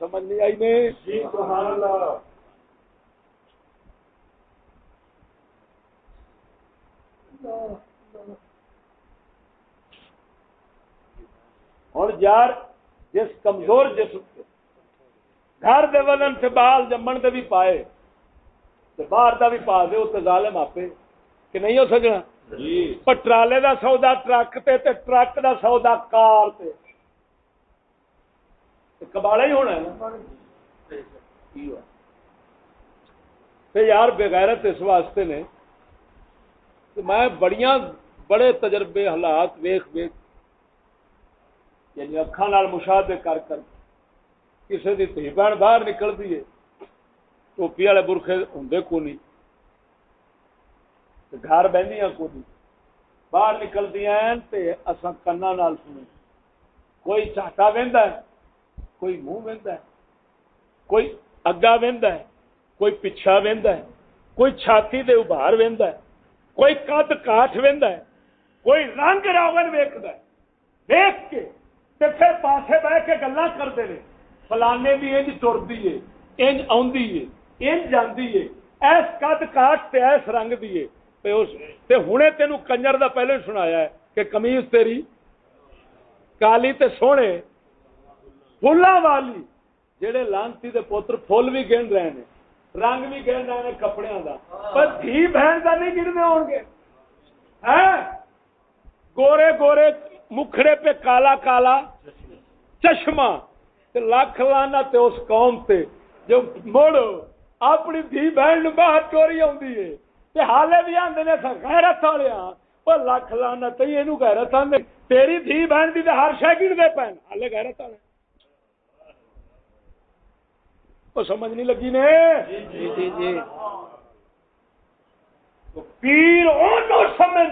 سمجھ نہیں آئی نہیں ہوں یار جس کمزور جسم گھر دے وزن سے بال جمن دے بھی پائے باہر دا بھی پا دے اتنے ظالم آپے کہ نہیں ہو سکنا؟ ٹرالے دا سودا ٹرک تے تے ٹرک دا سودا کار تے۔ کباڑا ہی ہونا ہے نا۔ تے یار بغیرت اس واسطے نے کہ میں بڑیاں بڑے تجربے حالات ویخ ویخ یعنی اکھان مشاہدے کر کر کسی کی تھی بہن باہر نکلتی ہے ٹوپی والے برخے ہوں کو نہیں۔ گھر بہنیا کو باہر نکلتی ہیں اصا کنا نال سنے کوئی چاٹا وہدا ہے، کوئی منہ وہدا ہے، کوئی اگا وہدا ہے، کوئی پچھا وہدا ہے، کوئی چھاتی دے ابھار وہدا ہے، کوئی قد کاٹ وہدا ہے، کوئی رنگ راون ویکد ہے۔ دیکھ کے تے پھر پاسے بہ کے گلا کرتے ہیں فلانے بھی انج ترتی ہے انج آدھی ہے انج جاندی ہے ایس قد کاٹ تے ایس رنگ دیے تے ہنے تینو کنجر دا پہلے سنایا ہے کہ کمیز تیری کالی تے سونے فلاں والی جڑے لانتی دے پوتر فل بھی گن رہے ہیں رنگ بھی گن رہے ہیں کپڑے دا پر دھی بہن دا نہیں گرنے ہوں گے گورے گورے مکھڑے پہ کالا کالا چشمہ لکھ لانا تے اس قوم تے جو مڑ اپنی دھی بہن باہر چوری آتی ہے تے حالے بھی آدھے نے غیرت والے پر لکھ لانا تے یہ غیرت آدھے تیری دھی بہن کی ہر شہ گرتے پین ہالے غیرت والے۔ وہ سمجھ نہیں لگی نے؟ جی جی جی۔ پیر سمجھ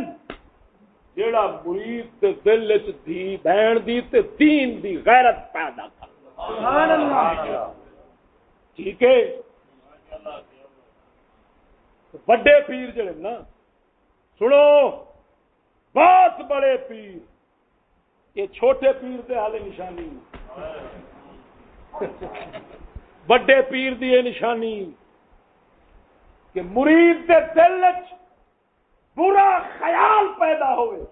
جیڑا مرید دے دل چ دی بہن دی تے دین دی غیرت پیدا کر۔ سبحان اللہ۔ ٹھیک ہے؟ بڑے پیر جڑے نا سنو بہت بڑے پیر یہ چھوٹے پیر دے حال نشانی بڑے پیر دی یہ نشانی کہ مرید دے دل چ برا خیال پیدا ہوئے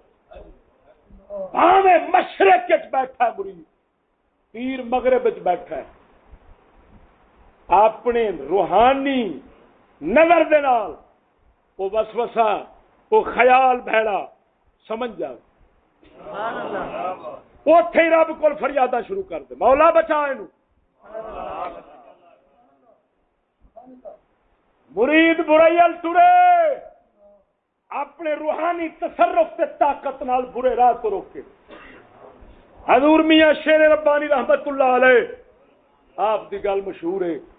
بھاوے مشرق بیٹھا مرید پیر مغرب بیٹھا ہے اپنے روحانی نظر دے نال وہ وسوسا وہ خیال بھڑا، سمجھ جائے اتے ہی رب کو فریادہ شروع کر دے۔ مولا بچا مرید برائیل ترے۔ اپنے روحانی تصرف سے طاقت نال برے راہ کو روکے۔ حضور میاں شیر ربانی رحمت اللہ علیہ، آپ کی گل مشہور ہے۔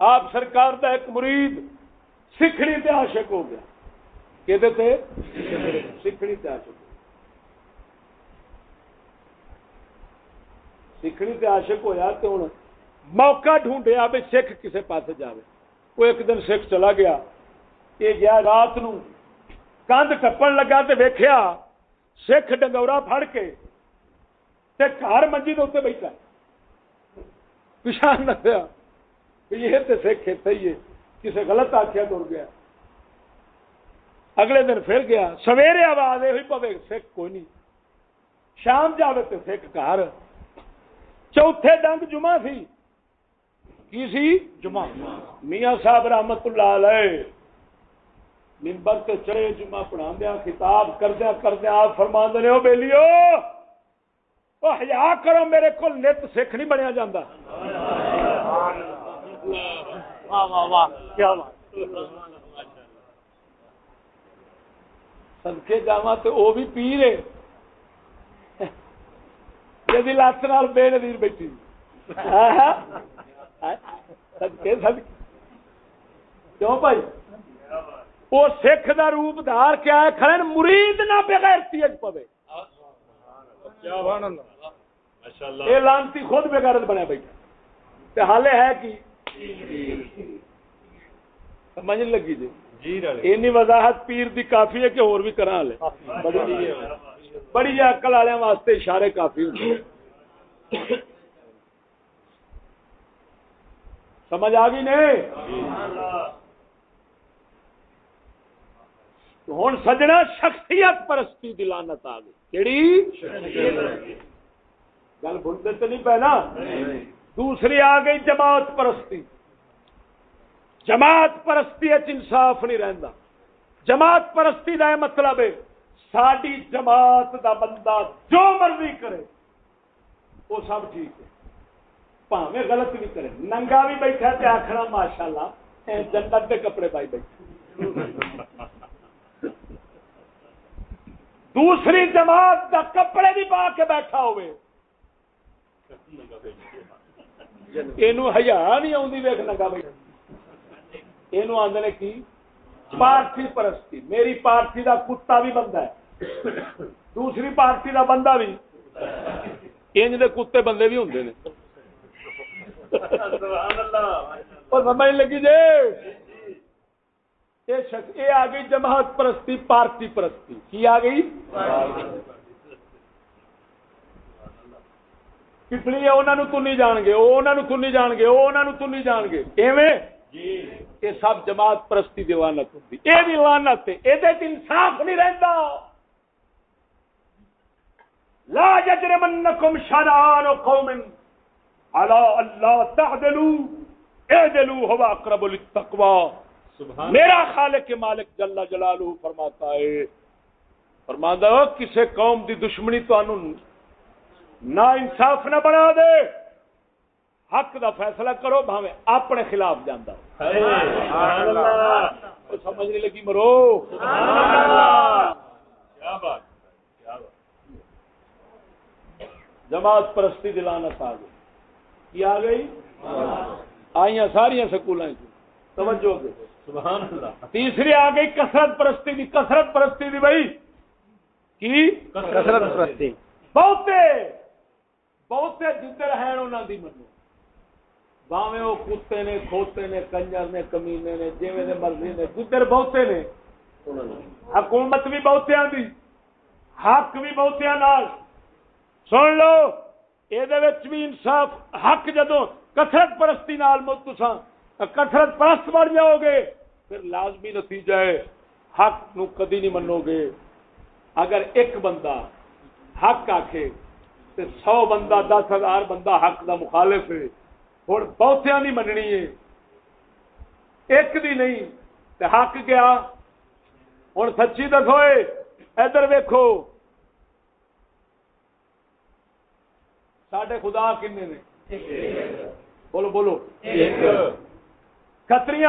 آپ سرکار دا ایک مرید سکھڑی تے عاشق ہو گیا۔ کہ سکھڑی تے عاشق سکھڑی تے عاشق ہویا تو ہوں موقع ڈھونڈیا بھی سکھ کسے پاس جاوے۔ وہ ایک دن سکھ چلا گیا۔ یہ گیا رات نو۔ کندھ ٹپن لگا تے ویکھیا۔ سکھ ڈنگورا پھڑ کے تے گھر منجی دے اتنے بیٹھا۔ پچھان نہ یہ تو سکھ اتنے ہی ہے۔ کسی غلط آخیا تر گیا۔ اگلے دن پھر گیا۔ سویرے آواز یہ پوے، سکھ کوئی نہیں۔ شام جائے تو سکھ گھر۔ چوتھے ڈنگ جمعہ سی۔ کی سی؟ جمعہ۔ میاں صاحب رحمت اللہ علیہ۔ ممبر سے چڑے جمعہ پڑھا دیا خطاب کردیا کردیا آپ فرما دے ہو بیلیو وہ کرو، میرے کو نت سکھ نہیں بنیا جاندہ سدکے جا تو وہ بھی پیر جی لت نال بے نظیر بیٹھی۔ سدکے سد کیوں بھائی؟ وہ سکھ دا روپ دار کیا ہے کھڑے مرید نہ بغیر پوے۔ یہ لانتی خود بغیرت بنیا بیٹھا۔ حالے ہے کہ سمجھ لگی جی۔ این وضاحت پیر دی کافی ہے کہ اور بھی کرا لے بڑی اکل والے واسطے اشارے کافی ہوں۔ سمجھ آ گئی نہیں ہوں سجنا شخصیت پرستی دلانت آ گئی۔ کہڑی گل بنتے تو نہیں پہ نا دوسری آ گئی جماعت پرستی۔ جماعت پرستی انصاف نہیں رہتا جماعت پرستی کا یہ مطلب ہے ساری جماعت دا بندہ جو مرضی کرے، وہ سب ٹھیک ہے۔ پاوے غلط بھی کرے۔ ننگا بھی بیٹھا تے آخنا ماشاء اللہ جنت کے کپڑے پائی بیٹھے دوسری جماعت دا کپڑے بھی پا کے بیٹھا ہوئے۔ یہ ہزار نہیں آتی ویک نگا بھائی یہ آدھے کی؟ پارٹی پرستی۔ میری پارٹی دا کتا بھی بندہ ہے۔ دوسری پارٹی دا بندہ بھی۔ انج دے کتے بندے بھی ہوں سمجھ لگی جی یہ آ گئی جماعت پرستی پارٹی پرستی۔ کی آ گئی؟ کتنی ہے انہوں تنی جان گے وہ انہوں تنی جان گے وہ انہوں تنی جان گے ایویں یہ سب جماعت پرستی دی لانت ہوتی یہ بھی لانت ہے یہ انصاف نہیں رہتا لا یجرمنکم شنان قوم علی اللہ تعدلوا اعدلوا هو اقرب للتقوى میرا خالق مالک جل جلالہ فرماتا ہے فرماتا ہے کسے قوم دی دشمنی تو انہوں نا انصاف نہ بنا دے۔ حق دا فیصلہ کرو بھاوے اپنے خلاف جانا سمجھ نہیں لگی مرو۔ جماعت پرستی دلانت آ گئی۔ کی آ گئی؟ آئی ساری سکول توجہ تیسری آ گئی کسرت پرستی دی کسرت پرستی دی بھائی۔ کی؟ کسرت پرستی۔ بہتے بہتے جدھر ہیں انہوں دی منو۔ باوے وہ کتے نے کھوتے نے کنجر نے کمینے نے جیوے نے مرضی نے جدھر بہتے نے۔ حکومت بھی بہتیا دی حق بھی بہتیا نال۔ سن لو یہ بھی انصاف حق جدو کثرت پرستی نال تسا کثرت پرست بڑھ جاؤ گے پھر لازمی نتیجہ ہے حق نو کدی نہیں منو گے اگر ایک بندہ حق آکھے تو سو بندہ، دس ہزار بندہ حق دا مخالف ہے۔ ہوں بہتیا نہیں مننی ہے ایک دی نہیں۔ حق گیا ہوں سچی دسو ادھر ویکو سڈے خدا کن نے؟ بولو بولو۔ کتری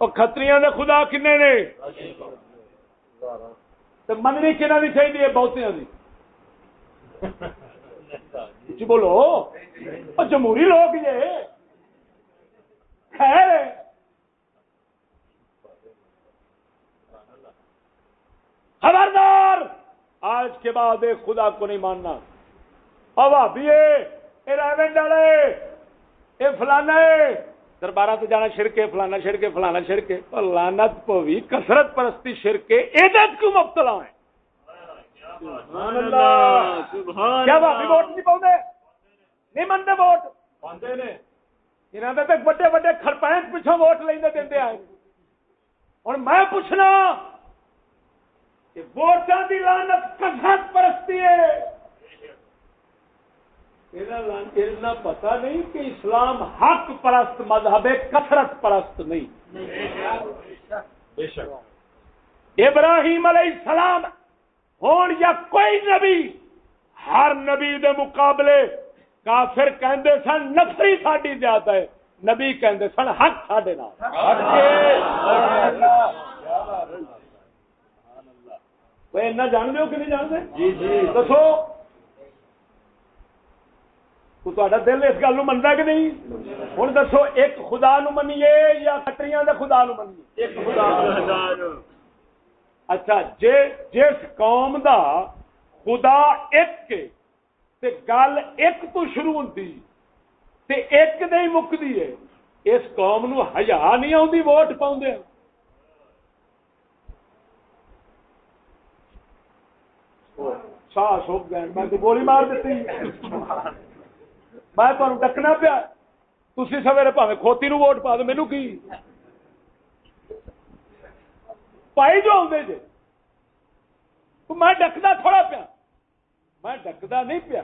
کتری خدا کن نے؟ مننی کنہ کی چاہیے بہتیا جی بولو۔ جمہوری لوگ یہ ہے خبردار۔ آج کے بعد ایک خدا کو نہیں ماننا۔ ابھی ریونڈ والے۔ یہ فلانا دربارہ تو جانا چھڑکے فلانا چھڑکے فلانا چھڑکے لانت پوی کسرت پرستی چھڑکے یہ کیوں مبتلا ہے کیا بھابی ووٹ نہیں پاؤں نہیں منتے ووٹ؟ یہاں تک بڑے بڑے خرپینٹ پچھوں ووٹ لینے دے آئے۔ ہوں میں پوچھنا کہ ووٹاں کی لانت کسرت پرستی ہے؟ پتا نہیں کہ اسلام حق پرست مذہب ہے کثرت پرست نہیں۔ ابراہیم علیہ السلام ہون یا کوئی نبی ہر نبی دے مقابلے کافر کہندے سن نفری ساڈی زیادہ ہے۔ نبی کہندے سن حق ساڈے نال۔ وہ اینا جان دے کہ نہیں جان دے جی جی۔ دسو۔ تو دل اس گل منتا کہ نہیں؟ ہوں دسو ایک خدا نو منیے یا کٹری دے خدا نو منیے؟ ایک خدا اچھا جے، جس قوم دا خدا ایک کے تے گل ایک تو شروع ہوتی تے ایک نہیں مکتی ہے، اس قوم نو ہزا نہیں آتی ووٹ پاؤں سا سوک گئے، میں تو گولی مار دیتی۔ میں تمہیں ڈکنا پیا تھی سویرے پاوے کھوتی نو ووٹ پا دو مینو کی؟ پائی جو آدھے جی میں ڈکدا تھوڑا پیا۔ میں ڈکدا نہیں پیا۔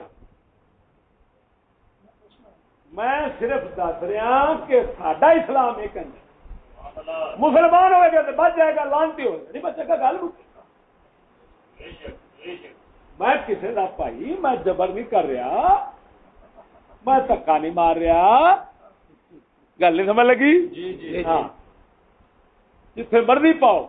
میں صرف دس رہا کہ ساڈا اسلام یہ کہنا مسلمان ہوئے گا تو بچ جائے گا لانتی ہوئے گا۔ نہیں بچے گا گل میں کسی کا بھائی میں جبر نہیں کر رہا۔ میں دکا نہیں مار رہا۔ گل نہیں سمجھ لگی؟ جی جی۔ ہاں۔ جتھے مرضی پاؤ۔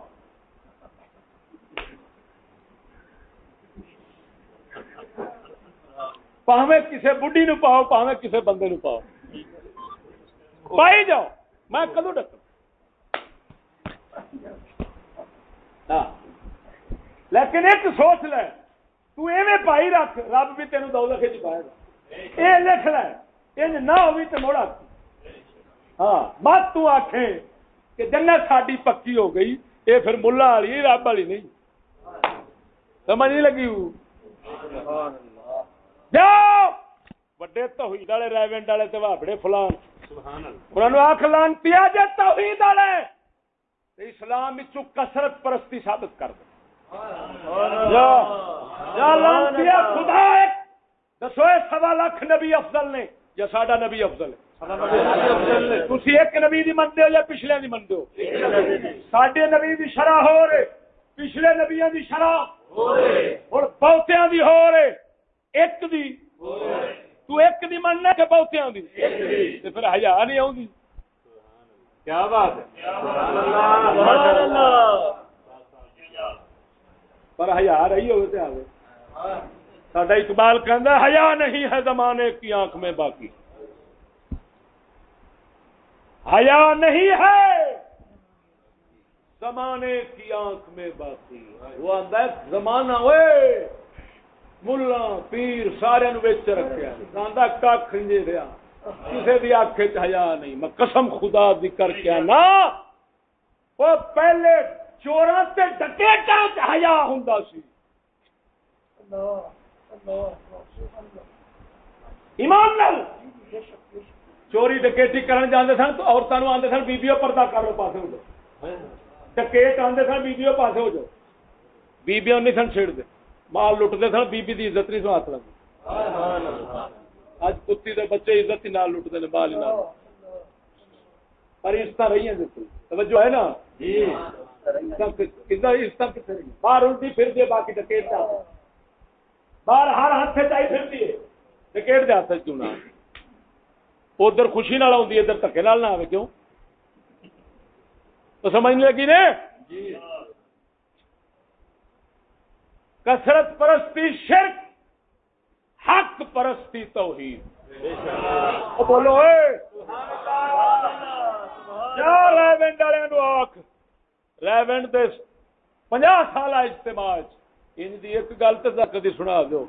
پاوے کسی بڑھی نو پاؤ پاوے کسی بندے نو پاؤ پائی جاؤ میں کدو ڈک لیکن ایک سوچ لے تو ایویں پائی رکھ رب بھی تینوں دو لکھے چ پائے گا یہ لکھ لے انج نہ ہوئی تو موڑا ہاں مت تو آخے کہ جنت ساڈی پکی ہو گئی یہ پھر ملا والی رب والی نہیں سمجھ نہیں لگی جاؤ! وڈے توحید والے ریونٹ والے تو واپڑے فلان۔ انہوں آخ لان پیا جے توحید والے! اسلام کسرت پرستی ثابت کر دو خدا دسو سوا لاکھ نبی افضل نے۔ یا ساڈا نبی افضل ہے؟ تھی ایک نبی دی منتے ہو یا پچھلے دی منتے ہو؟ سڈے نبی دی۔ شرح ہو رہے پچھلے نبیا دی شرح اور بہتیا دی ہو رہے۔ ایک دی تو ایک دی مننا کہ بہتیاں دی تے پھر حیا نہیں کیا بات ہے پر حیا رہی ہوے تے آوے ساڈا اقبال کہندا حیا نہیں ہے زمانے کی آنکھ میں باقی حیا نہیں ہے زمانے کی آنکھ میں باقی وہ آندا ہے زمانہ ہوئے ملا پیر سارے رکھا کھ نہیں رہا کسی بھی آخ چیا نہیں میں قسم خدا دی کر کے نا وہ پہلے چوراں ڈکیٹا ہیا ہوں سی ایمان نال چوری ڈکیٹی کرن جاندے سن تو عورتوں آدھے سن بیبیو پردہ کر لو پاسے ہو جاؤ ڈکیٹ آدھے سن بیبیو پاسے ہو جاؤ بیبیوں نہیں سن چھڑ دے مال لٹتے سن بی بی دی عزت نہیں سو ہاتھ لگی اج کتی دے بچے عزت ہی نال لٹتے ہیں مال ہی پر عزت رہی ہیں توجہ ہے نا؟ جی۔ باہر الٹی پھر دے باقی ڈکیٹ کا باہر ہر ہاتھ چاہیے پھر دیے ڈکیٹ دے ہاتھ کیوں نہ؟ ادھر خوشی نال آؤں ادھر دکے نال نہ آئے کیوں؟ تو سمجھ لگی نے؟ جی۔ کثرت پرستی شرک حق پرستی توحید۔ بولو ریونڈ والے آخ ریونڈ پنجا سال اجتماع ان کی ایک گل تو کدی سنا دو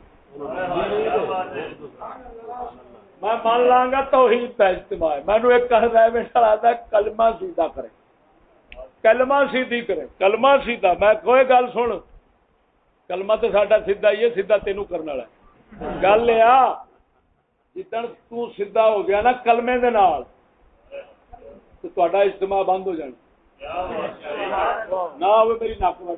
میں مان لا گا توحید کا اجتماع مینو ایک ریونڈ والا کلمہ سیدھا کرے۔ کلمہ سیدھی کرے کلمہ سیدھا۔ میں کوئی گل سن کلمہ تو ساڈا سیدا ہی ہے سیدا تینوں کرنے والا گل یہ جدن سیدا ہو گیا نا کلمے دے نال تو تا اجتماع بند ہو جانا نہ ہوئے میری نک وڑ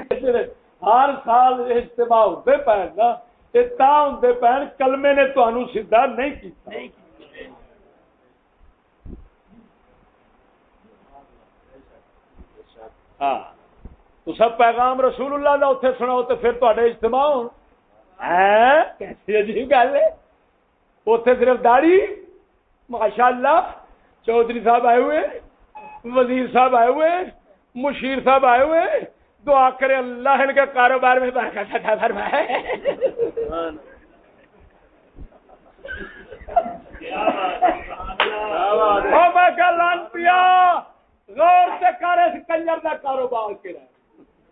جائے ہر سال اجتماع ہوتے پے نا تا ہوں پین کلمے نے تمہوں سیدا نہیں کیتا ہاں تو پیغام رسول اللہ کا اتنے سناؤ تو پھر تے اجتماع ہو ہاں، کیسی عجیب گل ہے۔ اتے صرف داڑی ماشاء اللہ چودھری صاحب آئے ہوئے، وزیر صاحب آئے ہوئے، مشیر صاحب آئے ہوئے، دعا کرے اللہ ان کے کاروبار میں پیا، غور سے کرے کنجر کا کاروبار کرا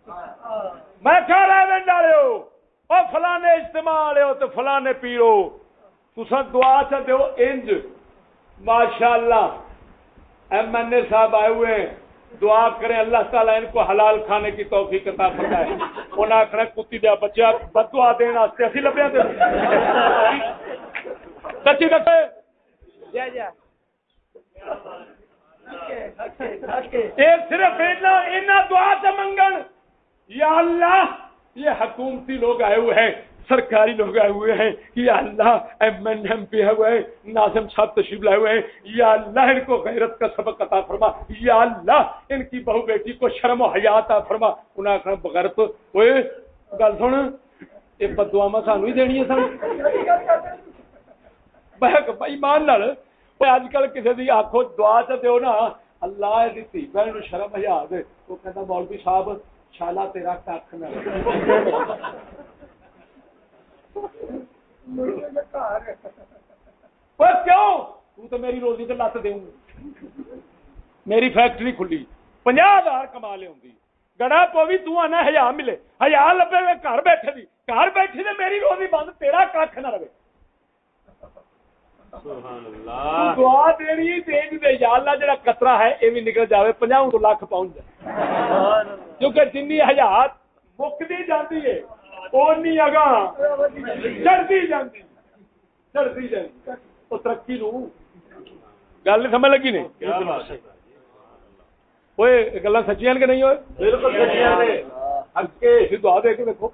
میں کیا ریونڈ والے ہو اور فلانے اجتماع والے ہو تو فلانے پیرو تسا دعا چ دو انج۔ ماشاء اللہ ایم این اے صاحب آئے ہوئے ہیں۔ دعا کریں اللہ تعالیٰ ان کو حلال کھانے کی توفیق عطا فرمائے۔ انہوں نے آخر کتی دیا بچہ بد دعا دین واسطے اسی لبیا دے۔ سچی دسے؟ صرف دعا سے منگن۔ یا اللہ، یہ حکومتی لوگ آئے ہوئے ہیں، سرکاری لوگ آئے ہوئے ہیں یا اللہ، ایم این ایم پی ہوئے ہیں، ناظم صاحب تشریف لائے ہوئے ہیں، یا اللہ ان کو غیرت کا سبق عطا فرما، یا اللہ ان کی بہو بیٹی کو شرم و حیات عطا فرما۔ انہیں آخر بغیر تو اوے گل سن، یہ بدوا سانو ہی دینی ہے سن بہک ایمان نال۔ اج کل کسی دی آخو دعا چ دیو نا اللہ دی تھی بہن شرم حیا دے وہ کہتا مولوی صاحب شالا تیرا کھ نہ کیوں؟ تو میری روزی تو لت دوں میری فیکٹری کھلی۔ پناہ ہزار کما لیا گڑا کو بھی تنا ہزار ملے۔ ہزار لبے میں گھر بیٹھے دی۔ گھر بیٹھی تو میری روزی بند تیرا کھ نہ رہے۔ دعا دینی دے۔ یا اللہ جڑا کترا ہے یہ بھی نکل جائے پناہ لاکھ پہنچ جائے کیونکہ جن ہزار مکتی جاتی ہے چڑھتی جاتی چڑھتی جاتی وہ ترقی نو گل نہیں سمجھ لگی نہیں؟ گلا سچیاں کہ نہیں ہوئے بالکل دعا دے کے دیکھو۔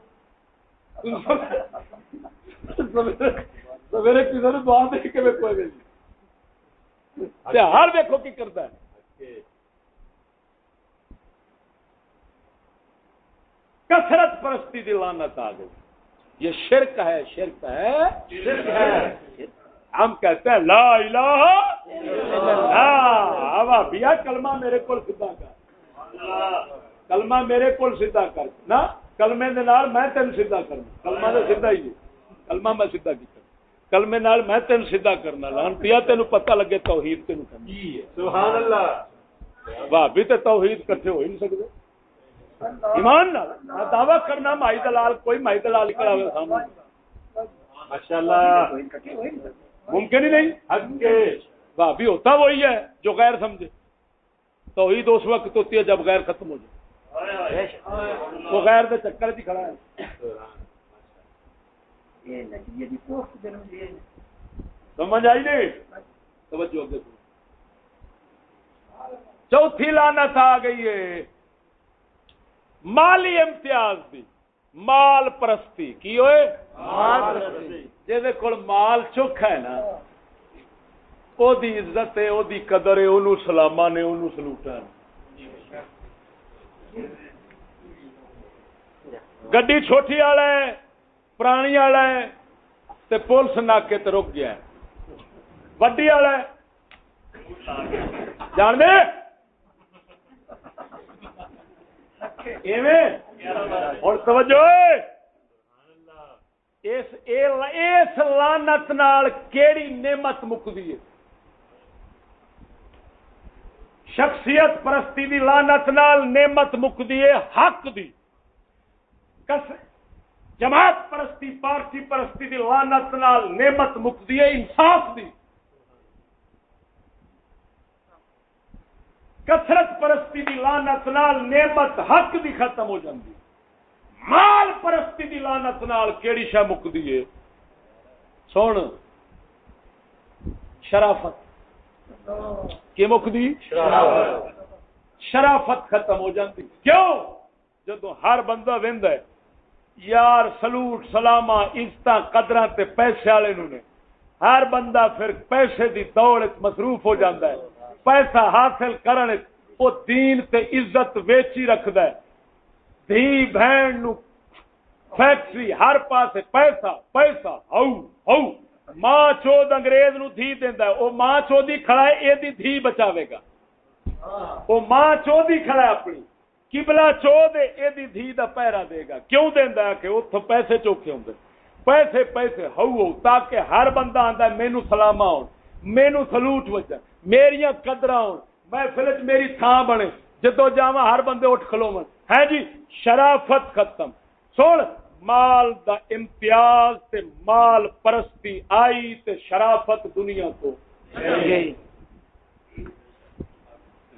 سویرے کسی نے دعا دے کے دیکھو۔ ہر دیکھو کی کرتا ہے۔ کثرت پرستی دی لانت آ گئی۔ یہ شرک ہے شرک ہے۔ شرک ہے۔ ہم کہتے ہیں لا الہ الا بیا کلمہ میرے کو سیدھا کر۔ کلمہ میرے کو سیدھا کر۔ نا کلمے دے نال میں تین سیدھا کرنا۔ کلمہ تو سیدھا ہی کلمہ میں سیدھا کی کلمے نال میں تین سیدھا کرنا۔ لان پیا تینوں پتہ لگے توحید تینوں کرنا۔ سبحان اللہ۔ بھی تے توحید کٹھے ہو ہی نہیں سکتے ایمان دعوی کرنا مائی دلال، کوئی مائی دلال نکل آئے سامنے۔ ماشاء اللہ ممکن ہی نہیں، حق کے بھابھی ہوتا وہی ہے جو غیر سمجھے۔ تو عید اس وقت ہوتی ہے جب غیر ختم ہو جائے۔ وہ غیر دے چکر چ کھڑا ہے۔ سمجھ آئی نہیں؟ توجہ چوتھی لانت آ گئی ہے۔ مالی امتیاز دی۔ مال پرستی۔ کی ہوئے؟ مال پرستی۔ کول مال چوکھا ہے نا او دی عزت ہے او دی قدر ہے اونوں سلاما نے اونوں سلوٹا گڈی چھوٹی والا ہے پرانی والا ہے تے پولیس ناکے تے رک گیا ہے۔ وڈی والا ہے۔ جان دے؟ اور توجہ! اس لانت نال کیڑی نعمت مکدی ہے؟ شخصیت پرستی دی لانت نال نعمت مکدی ہے، حق دی۔ جماعت پرستی، پارٹی پرستی دی لانت نال نعمت مکدی ہے، انصاف دی۔ کثرت پرستی دی لانت نال نعمت حق دی ختم ہو جاندی مال پرستی دی لانت نال کیڑی شہ مکدی ہے؟ سن۔ شرافت۔ کی مکدی شرافت ختم ہو جاندی۔ کیوں؟ جدو ہر بندہ وہد ہے، یار سلوٹ سلاما عزت قدر پیسے والے نے، ہر بندہ پھر پیسے دی دوڑ مصروف ہو جاتا ہے۔ پیسہ حاصل کرنے وہ دین تے عزت ویچی رکھد دھی بہن نو فیکٹری ہر پاس پیسہ پیسہ، ہو ہو۔ ماں چود انگریز نو دھی دیندا ہے، او ماں چودی کھڑا ہے، اے دی دھی بچاوے گا۔ او ماں چودی کھڑا ہے اپنی۔ قبلہ چود اے دی دھی دا پیرا دے گا۔ کیوں دیندا ہے کہ اوتھوں پیسے چوکے ہوندے پیسے پیسے، ہو ہو، تاکہ ہر بندہ آندا ہے، مینوں سلاما ہو مینوں سلوٹ وجہ، میریاں قدر محفل میری تھان بنے جدو جا ہر بندے اٹھ کھلو ہے جی شرافت ختم۔ سن، مال دا امتیاز تے مال پرستی آئی تے شرافت دنیا کو۔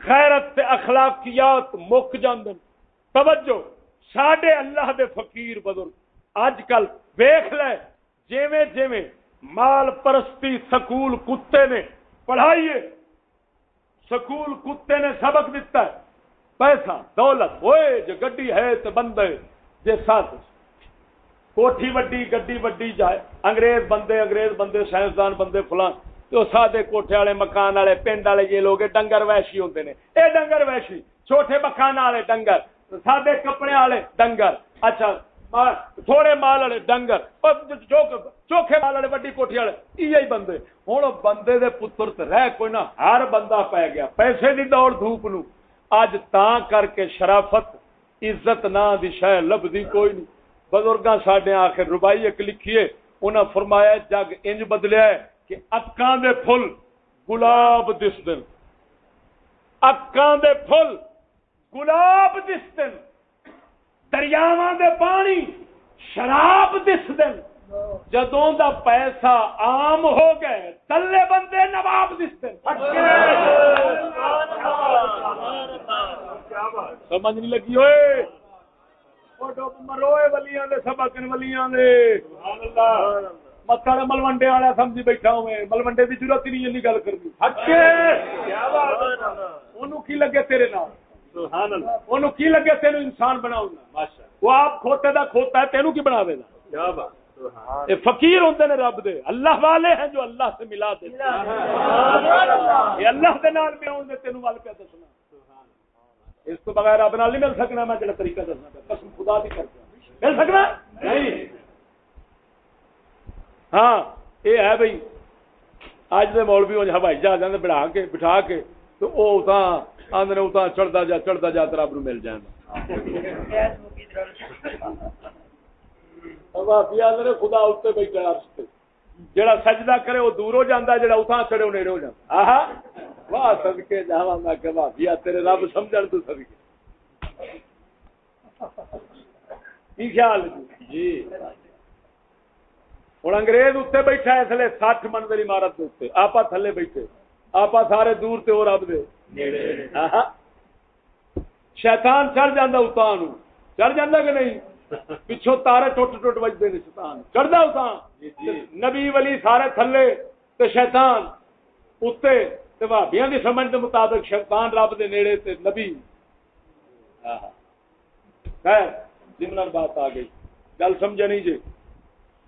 خیرت اخلاقیات مک جاندن۔ توجہ، ساڈے اللہ دے فقیر بدل اج کل ویخ لے، جیویں جیویں مال پرستی سکول کتے نے، پڑھائیے۔ سکول کتے نے سبق دیتا ہے۔ پیسہ، دولت ہوئے جو گڈی ہے تو بندے، جے ساتھ۔ کوٹھی وڈی، گڈی وڈی جائے۔ انگریز بندے انگریز بندے، سائنسدان بندے فلان۔ تو سادے کوٹھے والے، مکان والے، پنڈ والے، یہ لوگ ڈنگر ویشی ہوتے ہیں اے ڈنگر ویشی، چھوٹے مکان والے ڈنگر، سادے کپڑے والے ڈنگر۔ اچھا تھوڑے مال والے ڈنگر چوکھے مال والے وڈی کوٹھی والے یہ بندے ہوں بندے دے پتر رہ کوئی نہ ہر بندہ پی گیا پیسے دی دوڑ دھوپ نو اج تا کر کے شرافت عزت نہ دی شہ لبدی کوئی نہیں بزرگاں ساڈے آخر ربائی ایک لکھیے انہاں فرمایا جگ انج بدلیا ہے کہ اکاں دے پھل گلاب دس دن اکاں دے پھل گلاب دس دن دریاواں دے پانی شراب دس دن۔ جدوں دا پیسہ عام ہو گئے تلے بندے نواب دس دن۔ سمجھ نہیں لگی ہوئے؟ مروئے ولیاں دے سبق ولیاں دے۔ متا ملوڈے والا سمجھی بیٹھا ہوئے ملوڈے کی ضرورت ہی نہیں گل کرنی۔ کی لگے تیرے کی لگے انسان وہ آپ کھوتے دا کھوتا ہے تینوں کی فقیر ہوتے ہیں رب دے۔ اللہ والے ہیں جو اللہ سے ملا دے۔ یہ اللہ دے نال میں آؤں تینوں وال پہ دسنا اس تو بغیر رب نال نہیں مل سکنا میں جڑا طریقہ دسنا قسم خدا بھی کر مل سکنا؟ نہیں۔ ہاں یہ ہے بھائی اج دے مولوی ہوائی جہاز بڑھا کے بٹھا کے تو وہ آدھے اتنا چڑھتا جا چڑھتا جا تو رب نو مل جائے خدا اتنے بیٹھا جڑا سجدہ کرے وہ دور ہو جاتا جڑا اتنا چڑھے نیڑے ہو جاتا واہ سدکے جا میں کہ بھابی تیرے رب سمجھ تو سدکے کی خیال جی۔ ہوں انگریز اتنے بیٹھا اس لیے سٹھ منزل عمارت آپ تھلے بیٹھے۔ آپ سارے دور تے وہ رب دے۔ شیطان چڑھ جانا اتان چڑھ جانا کہ نہیں؟ پچھو تارے ٹوٹ ٹوٹ بجتے ہیں شیطان۔ چڑھتا اتان جی، جی۔ نبی ولی سارے تھلے تے شیطان اتنے بھابیاں کی سمجھ کے مطابق شیطان رب دے نیڑے تے نبی۔ خیر جمن بات آ گئی۔ گل سمجھ نہیں جی۔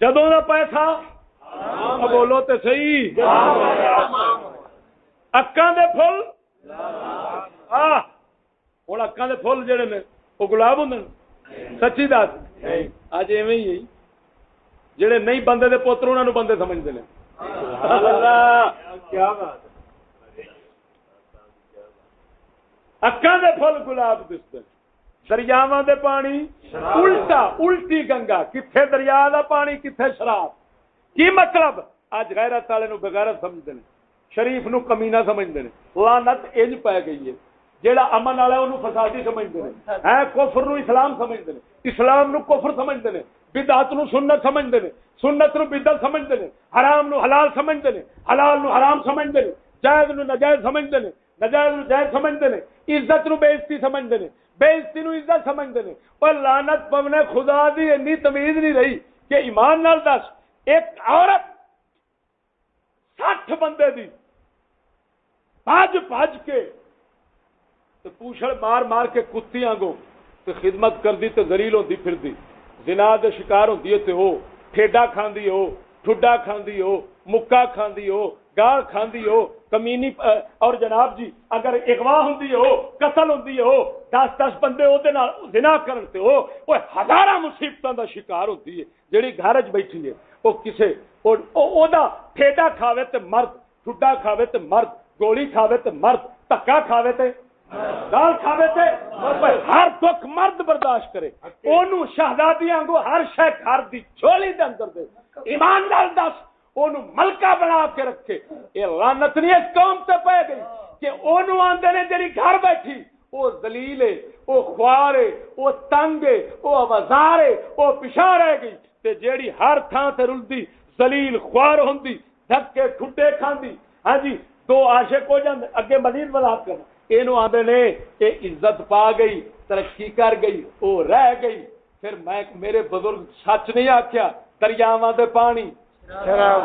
جدوں کا پیسہ بولو تو صحیح۔ اکاں دے پھل ہوں اکاں دے فل جڑے نے گلاب ہوں سچی دس اج ایویں ہی جڑے نہیں بندے دے بندے سمجھتے ہیں اکاں دے گلاب دستے دریاواں دے پانی الٹا الٹی گنگا کتھے دریا دا پانی کتھے شراب کی مطلب اج غیرت والے نو بغیرت سمجھتے ہیں شریف نو کمینا سمجھتے ہیں لانت انج پی گئی ہے جیڑا امن والا انہوں فسادی سمجھتے ہیں ہے کفر نو اسلام سمجھتے ہیں اسلام نو کفر سمجھتے ہیں بدعت نو سنت سمجھتے ہیں سنت نو بدعت سمجھتے ہیں حرام نو حلال سمجھتے ہیں حلال نو حرام سمجھتے ہیں جائز نو نجائز سمجھتے ہیں نجائز نو جائز سمجھتے ہیں عزت نو بےزتی سمجھتے ہیں بےزتی نو عزت سمجھتے ہیں اور لعنت پونے خدا دی اتنی تمیز نہیں رہی کہ ایمان نال دس ایک عورت سٹھ بندے دی بج بج کے تو پوچھڑ مار مار کے کتی آگو تو خدمت کر دی تو زریل ہوتی پھر دی زنا دے شکار ہوتی ہے تو ہو، ٹھیڈا کھاندی ہو، ٹھڈا کھاندی ہو، مکا کھاندی ہو گال کھاندی ہو، کمینی اور جناب جی اگر اغوا ہوندی ہو، قتل ہوندی ہو، دس دس بندے او دے نال زنا کرتے ہو وہ ہزاراں مصیبتاں دا شکار ہوتی ہے۔ جڑی گھر وچ بیٹھی ہے او کسے او او دا ٹھیڈا کھاوے تے مرد، ٹھڈا کھاوے تے مرد گولی کھاوے تے مرد تکا کھاوے تے گال کھاوے تے ہر دکھ مرد برداشت کرے۔ اونوں شہزادیاں کو ہر شے گھر دی چولی دے اندر دے۔ ایمان نال دس، اونوں ملکہ بنا کے رکھے۔ اے لعنت نہیں، اس قوم تے پے گئی کہ اونوں آندے نے جڑی گھر بیٹھی، او ذلیل ہے، او خوار ہے، او تنگ ہے، او آوازار ہے، او پیچھے رہ گئی۔ تے جیڑی ہر تھاں تے رلدی، ذلیل خوار ہوندی، دھکے ٹھڈے کھاندی۔ ہاں جی دو عاشق ہو جاندے اگے مزید وضاحت کرنا یہ آدھے نے یہ عزت پا گئی ترقی کر گئی وہ رہ گئی۔ پھر میں میرے بزرگ سچ نہیں آخیا دریاوا دے پانی۔ شراب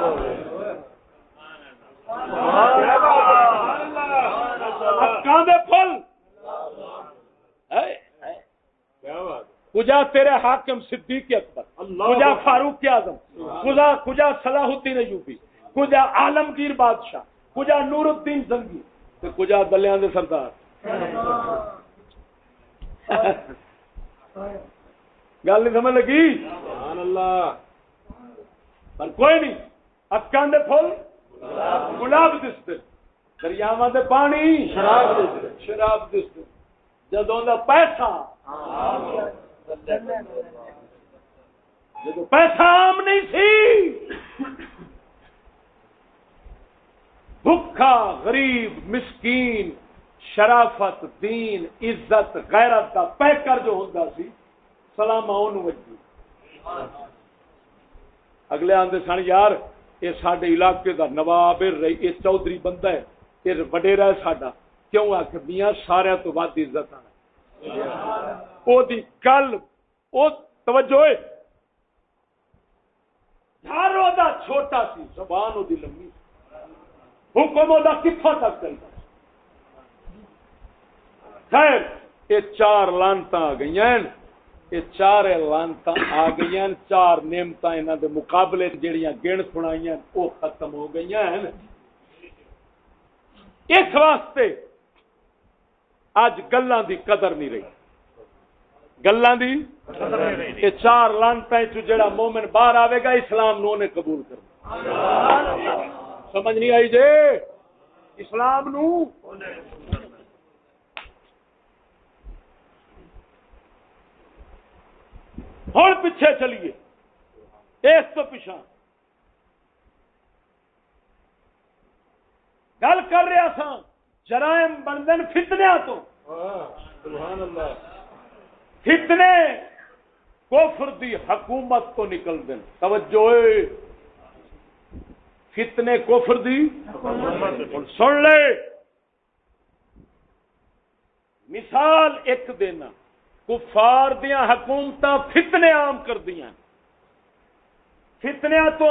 فل کجا تیرے حاکم صدیق اکبر کجا فاروق اعظم کجا کجا صلاح الدین ایوبی کجا عالمگیر بادشاہ۔ کجا نور الدین زنگی کجا دلیاں دے سردار۔ گل نہیں سمجھ لگی؟ اللہ۔ پر کوئی نہیں۔ اکان دے پھول گلاب دستے دریاوا دے پانی شراب شراب دستے جدوں دا پیسہ جدو پیسہ عام نہیں سی بھکھا غریب، مسکین، شرافت، دین، عزت، غیرت کا پیکر جو ہوتا سی، سلام وجی۔ اگلے آدھے سن، یار یہ سڈے علاقے کا نواب یہ چودھری بندہ ہے یہ وڈیرا ہے ساڈا۔ کیوں آ میاں سارا تو ود عزت گل توجہ چھوٹا سی زبان وہ لمبی۔ حکم وہ کتوں تک چلتا خیر، یہ چار لانتا آ گئی یہ چار لانتا آ گئی چار نعمت انہوں دے مقابلے جہاں گن سنائی وہ ختم ہو گئی اس واسطے اج گلوں دی قدر نہیں رہی۔ گلوں دی؟ یہ چار لانتا جڑا مومن باہر آئے گا، اسلام نو نے قبول کر سمجھ نہیں آئی جے۔ اسلام نو۔ ہوں پیچھے چلیے۔ اس تو پچھا گل کر رہا سا جرائم بندن فتنیا تو۔ فتنے کوفر دی حکومت تو نکل دن توجہ۔ فتنے کوفر دی؟ سن لے۔ مثال ایک دینا۔ کفار دیا حکومت فتنے عام کر دیا فتنیا تو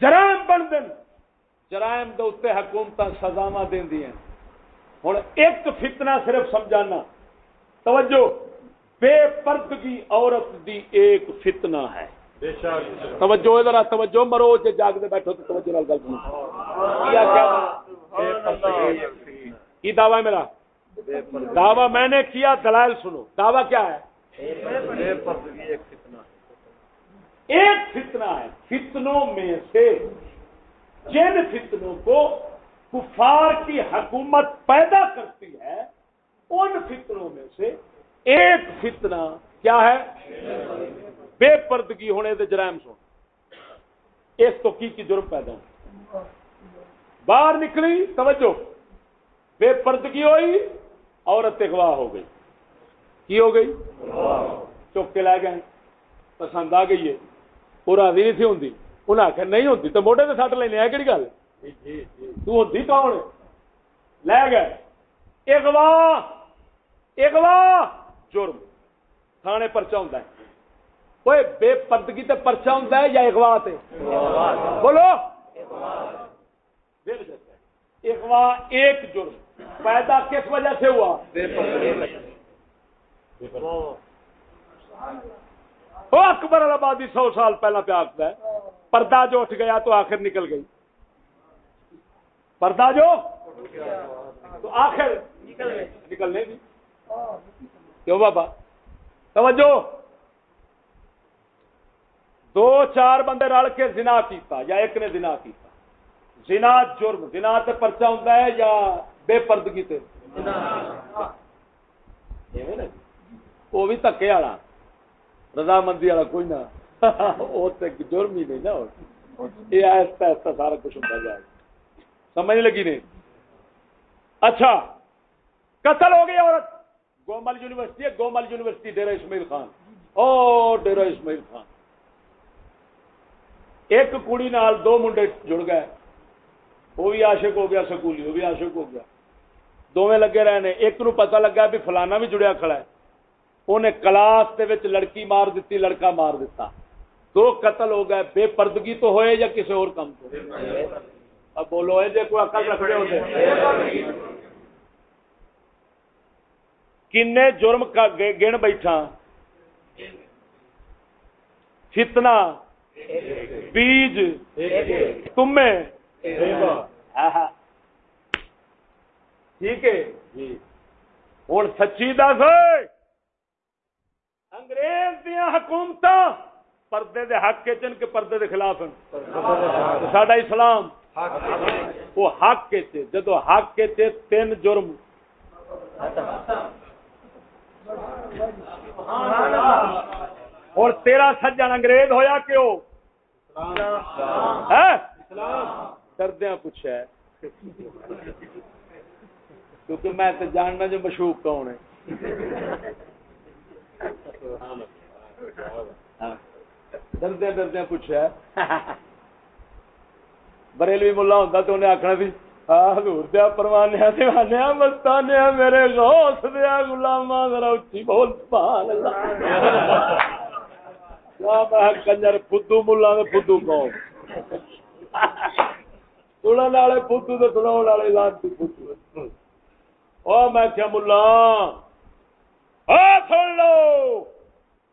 جرائم بن دن۔ جرائم دے اتنے حکومت سزاوا دیا ہوں ایک فتنہ صرف سمجھانا۔ توجہ۔ بے پردگی عورت دی ایک فتنہ ہے۔ توجہ ادھر توجہ مرو جی جاگتے بیٹھو تو توجہ نال گل کی دعوی میرا؟ دعوی میں نے کیا دلائل سنو۔ دعوی کیا ہے؟ ایک فتنہ ہے۔ فتنوں میں سے جن فتنوں کو کفار کی حکومت پیدا کرتی ہے ان فتنوں میں سے ایک فتنہ کیا ہے؟ بے پردگی ہونے دے جرائم سن۔ اس تو کی کی جرم پیدا ہو باہر نکلی، توجہ۔ بے پردگی ہوئی عورت اغوا ہو گئی۔ کی ہو گئی؟ چک کے لے گئے۔ پسند آ گئی ہے۔ وہ راضی نہیں تھی ہوں انہیں آخر نہیں ہوتی تو موٹے سے سٹ لینے کہڑی گل؟ تھی کون لے گئے۔ اغوا اغوا جرم۔ تھانے پرچا ہوں کوئی بے پردگی تے پرچا ہوں یا اغوا تے بولو اغوا ایک جرم پیدا کس وجہ سے ہوا وہ اکبر آبادی سو سال پہلا پہ آتا ہے پردہ جو اٹھ گیا تو آخر نکل گئی پردہ جو تو آخر نکلنے دی کیوں بابا توجہ دو چار بندے رل کے زنا کیتا یا ایک نے زنا کیتا۔ زنا جرم زنا تے پرچا ہوتا ہے یا بے پردگی تے؟ وہ بھی تکے والا۔ رضامندی والا کوئی نہ۔ وہ جرم ہی نہیں نا۔ یہ آہستہ آہستہ سارا کچھ ہوتا جائے سمجھ لگی نہیں اچھا۔ قتل ہو گئی عورت۔ گومل یونیورسٹی ہے گومل یونیورسٹی ڈیرا اسماعیل خان۔ او ڈیرا اسماعیل خان۔ ایک کڑی نال دو منڈے جڑ گئے۔ وہ بھی عاشق ہو گیا، سکولی، وہ بھی عاشق ہو گیا۔ دونوں لگے رہے ہیں ایک نو پتہ لگا بھی فلانا بھی جڑیا کھڑا ہے۔ انہیں کلاس دے وچ لڑکی مار دیتی لڑکا مار دیتا دو قتل ہو گئے، بے پردگی تو ہوئے یا کسی اور کام تو؟ اب بولو ہے جے کوئی عقل رکھتے ہوتے کنے جرم کا گن بیٹھا۔ فتنہ۔ بیج تمہیں ٹھیک ہے ہوں سچی دس انگریز دیا حکومت پردے دے حق کے چن کے پردے دے خلاف ہیں ساڈا اسلام وہ حق کے چے جدو حق کے چے تین جرم سبحان اللہ اور تیرا سجن انگریز ہویا کیوں؟ کردیا پوچھا کیونکہ میں تو جاننا جو مشہور کون ہے۔ ڈردیا ڈردیا پوچھا بریلوی ملا ہوں تو انہیں آخنا سی ہزور دیا پروانیا دیوانیا مستانیا میرے غوث دیا غلاما ذرا اچھی بول سبحان اللہ۔ کنجر فدو ملا فدو قوم والے فدو تو سنا والے لانتی فدو او میں کیا ملا سن لو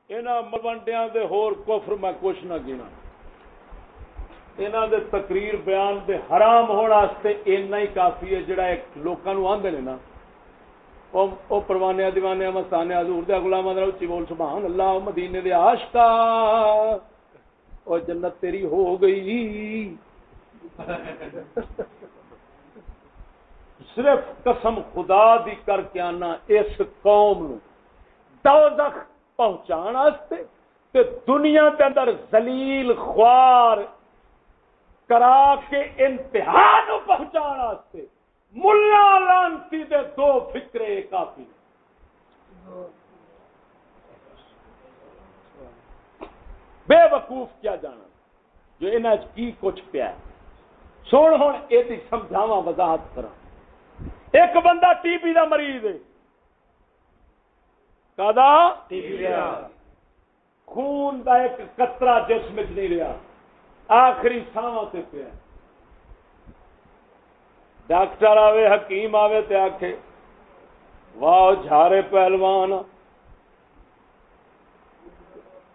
یہاں ملوڈیا ہور کفر میں کچھ نہ گنا۔ یہاں دے تقریر بیان دے حرام ہونے اینا ہی کافی ہے، جڑا لوگوں آدھے نا۔ او پروانیا دیوانے مستانے حضور دے غلاماں دا اچھی بول، سبحان اللہ مدینے دے عاشقا او جنت تیری ہو گئی۔ صرف قسم خدا دی کر کے آنا اس قوم نو دوزخ پہنچان واسطے تے دنیا دے اندر ذلیل، خوار کرا کے انتہا نو پہنچان واسطے۔ ملا لانتی دے دو فکرے کافی۔ بے وقوف کیا جانا۔ جو ان کی کچھ پیا سوڑ ہوں یہ سمجھاوا وضاحت کرا ایک بندہ ٹی بی کا مریض ہے۔ خون کا ایک کترا جسم نہیں رہا آخری ساواں سے پیا ڈاکٹر آوے، حکیم آوے تے آکھے، واہ جھارے پہلوان۔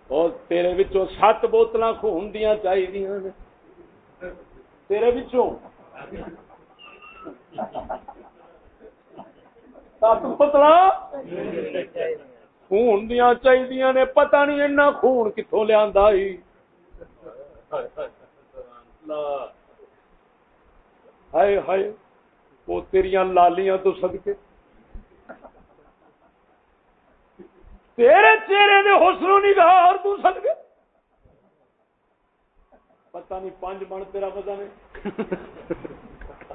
اور تیرے بچوں سات بوتل خون دیا چاہیے تیرے بچوں سات بوتل خون دیا چاہیے نے، پتہ نہیں اینا خون کتوں لیا ہائے ہائے۔ وہ تیریاں لالیاں تو سدکے تیرے چہرے دے حسن نگاہ اور تو سدکے پتہ نہیں پانچ من تیرا وزن ہے۔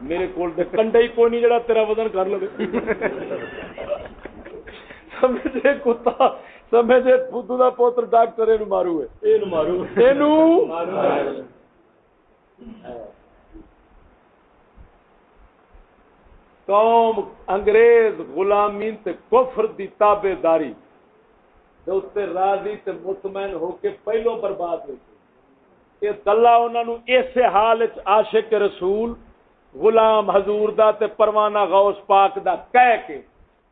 میرے کول دے کنڈے ہی کوئی نہیں جڑا تیرا وزن کر لو سمجھے کتا سمجھے بدھو دا پوتر ڈاکٹر اینو مارو ہے۔ اینو مارو۔ اینو۔ مارو۔ قوم انگریز غلامی تے کفر دی تابے داری تے راضی تے مطمئن ہو کے پہلو برباد ہوئی یہ کلا انہوں نے اس حال عاشق رسول، غلام حضور دا تے پروانہ غوث پاک دا کہہ کے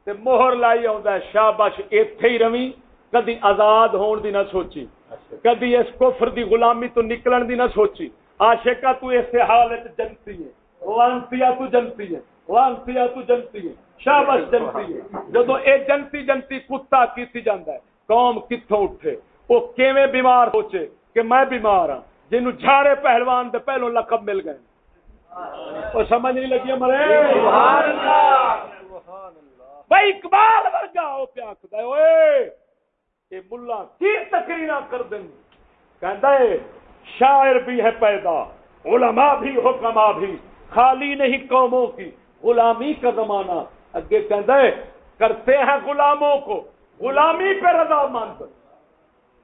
تے مہر لائی آندا ہے، شاباش ایتھے ہی روی، کدی آزاد ہون دی نہ سوچی، کدی اس کفر دی غلامی تو نکلن دی نہ سوچی۔ عاشقہ تو اس حال جنتی ہے وانتیا تو جنتی ہے۔ لانتی تو جنتی ہے شابش جنتی ہے۔ جدو اے جنتی جنتی کتا کیتی جاندہ ہے قوم کتوں اٹھے وہ کیویں بیمار ہوچے کہ میں بیمار ہاں جنہوں جھاڑے پہلوان دے پہلو لقب مل گئے۔ وہ سمجھ نہیں لگی مرے بھائی اقبال ورگا ہو پیا خدا اوئے یہ ملا کی تقریرا کر دیں کہندا ہے شاعر بھی ہے پیدا علماء بھی حکما بھی خالی نہیں قوموں کی۔ غلامی کا زمانہ۔ اگے کہتا ہے، کرتے ہیں غلاموں کو۔ غلامی پہ رضا مند۔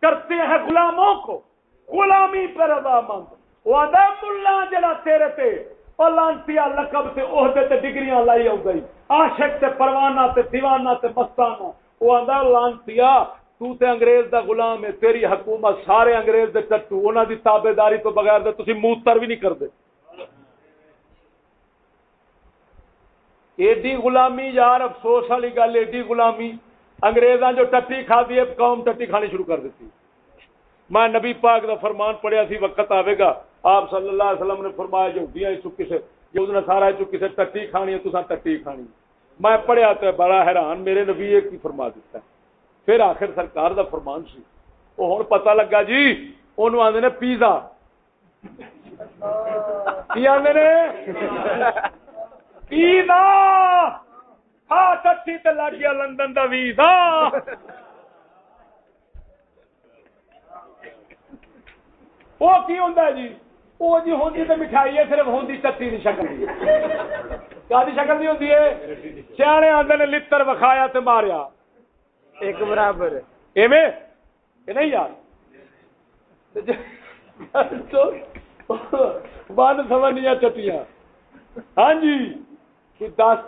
کرتے ہیں غلاموں کو۔ غلامی پہ رضا مند۔ وہ آدھا ملا جڑا تیرے تے لانتی لقب تے، عہدے تے ڈگریاں لائی آؤں گئی عاشق تے، پروانہ تے، دیوانہ تے، مستانہ۔ وہ آندا لانتیا، تو تے انگریز دا غلام ہے، تیری حکومت، سارے انگریز دے ٹٹو، انہاں دی تابعداری تو بغیر دے، تسی موتر بھی نہیں کردے۔ ایڈی غلامی یار افسوس والی گل، ایڈی غلامی۔ انگریزاں جو ٹٹی کھا دی قوم ٹٹی کھانی شروع کر دیتی۔ میں نبی پاک دا فرمان پڑھیا سی، وقت آئے گا۔ آپ صلی اللہ علیہ وسلم نے فرمایا، جو دیاں چکی سے، جو نے سارا چکی سے ٹٹی کھانی ہے تو ٹٹی کھانی۔ میں پڑھیا تو بڑا حیران، میرے نبی ایک ہی فرما دیتا ہے۔ پھر آخر سرکار دا فرمان سی۔ وہ ہوں پتہ لگا جی انہوں آدھے نے پیزا۔ کی آدھے نے؟ پیزا ہاں تے لگ گیا لندن دا ویزا وہ کی ہوں جی وہ جی ہوں تو مٹھائی ہے صرف ہوں چتی کی شکل کیا شکل کی ہوتی ہے سیانے آدھے نے لڑ وکھایا تے ماریا ایک برابر ایویں کہ نہیں یار بند سمجھنیا چٹیاں ہاں جی کوئی دس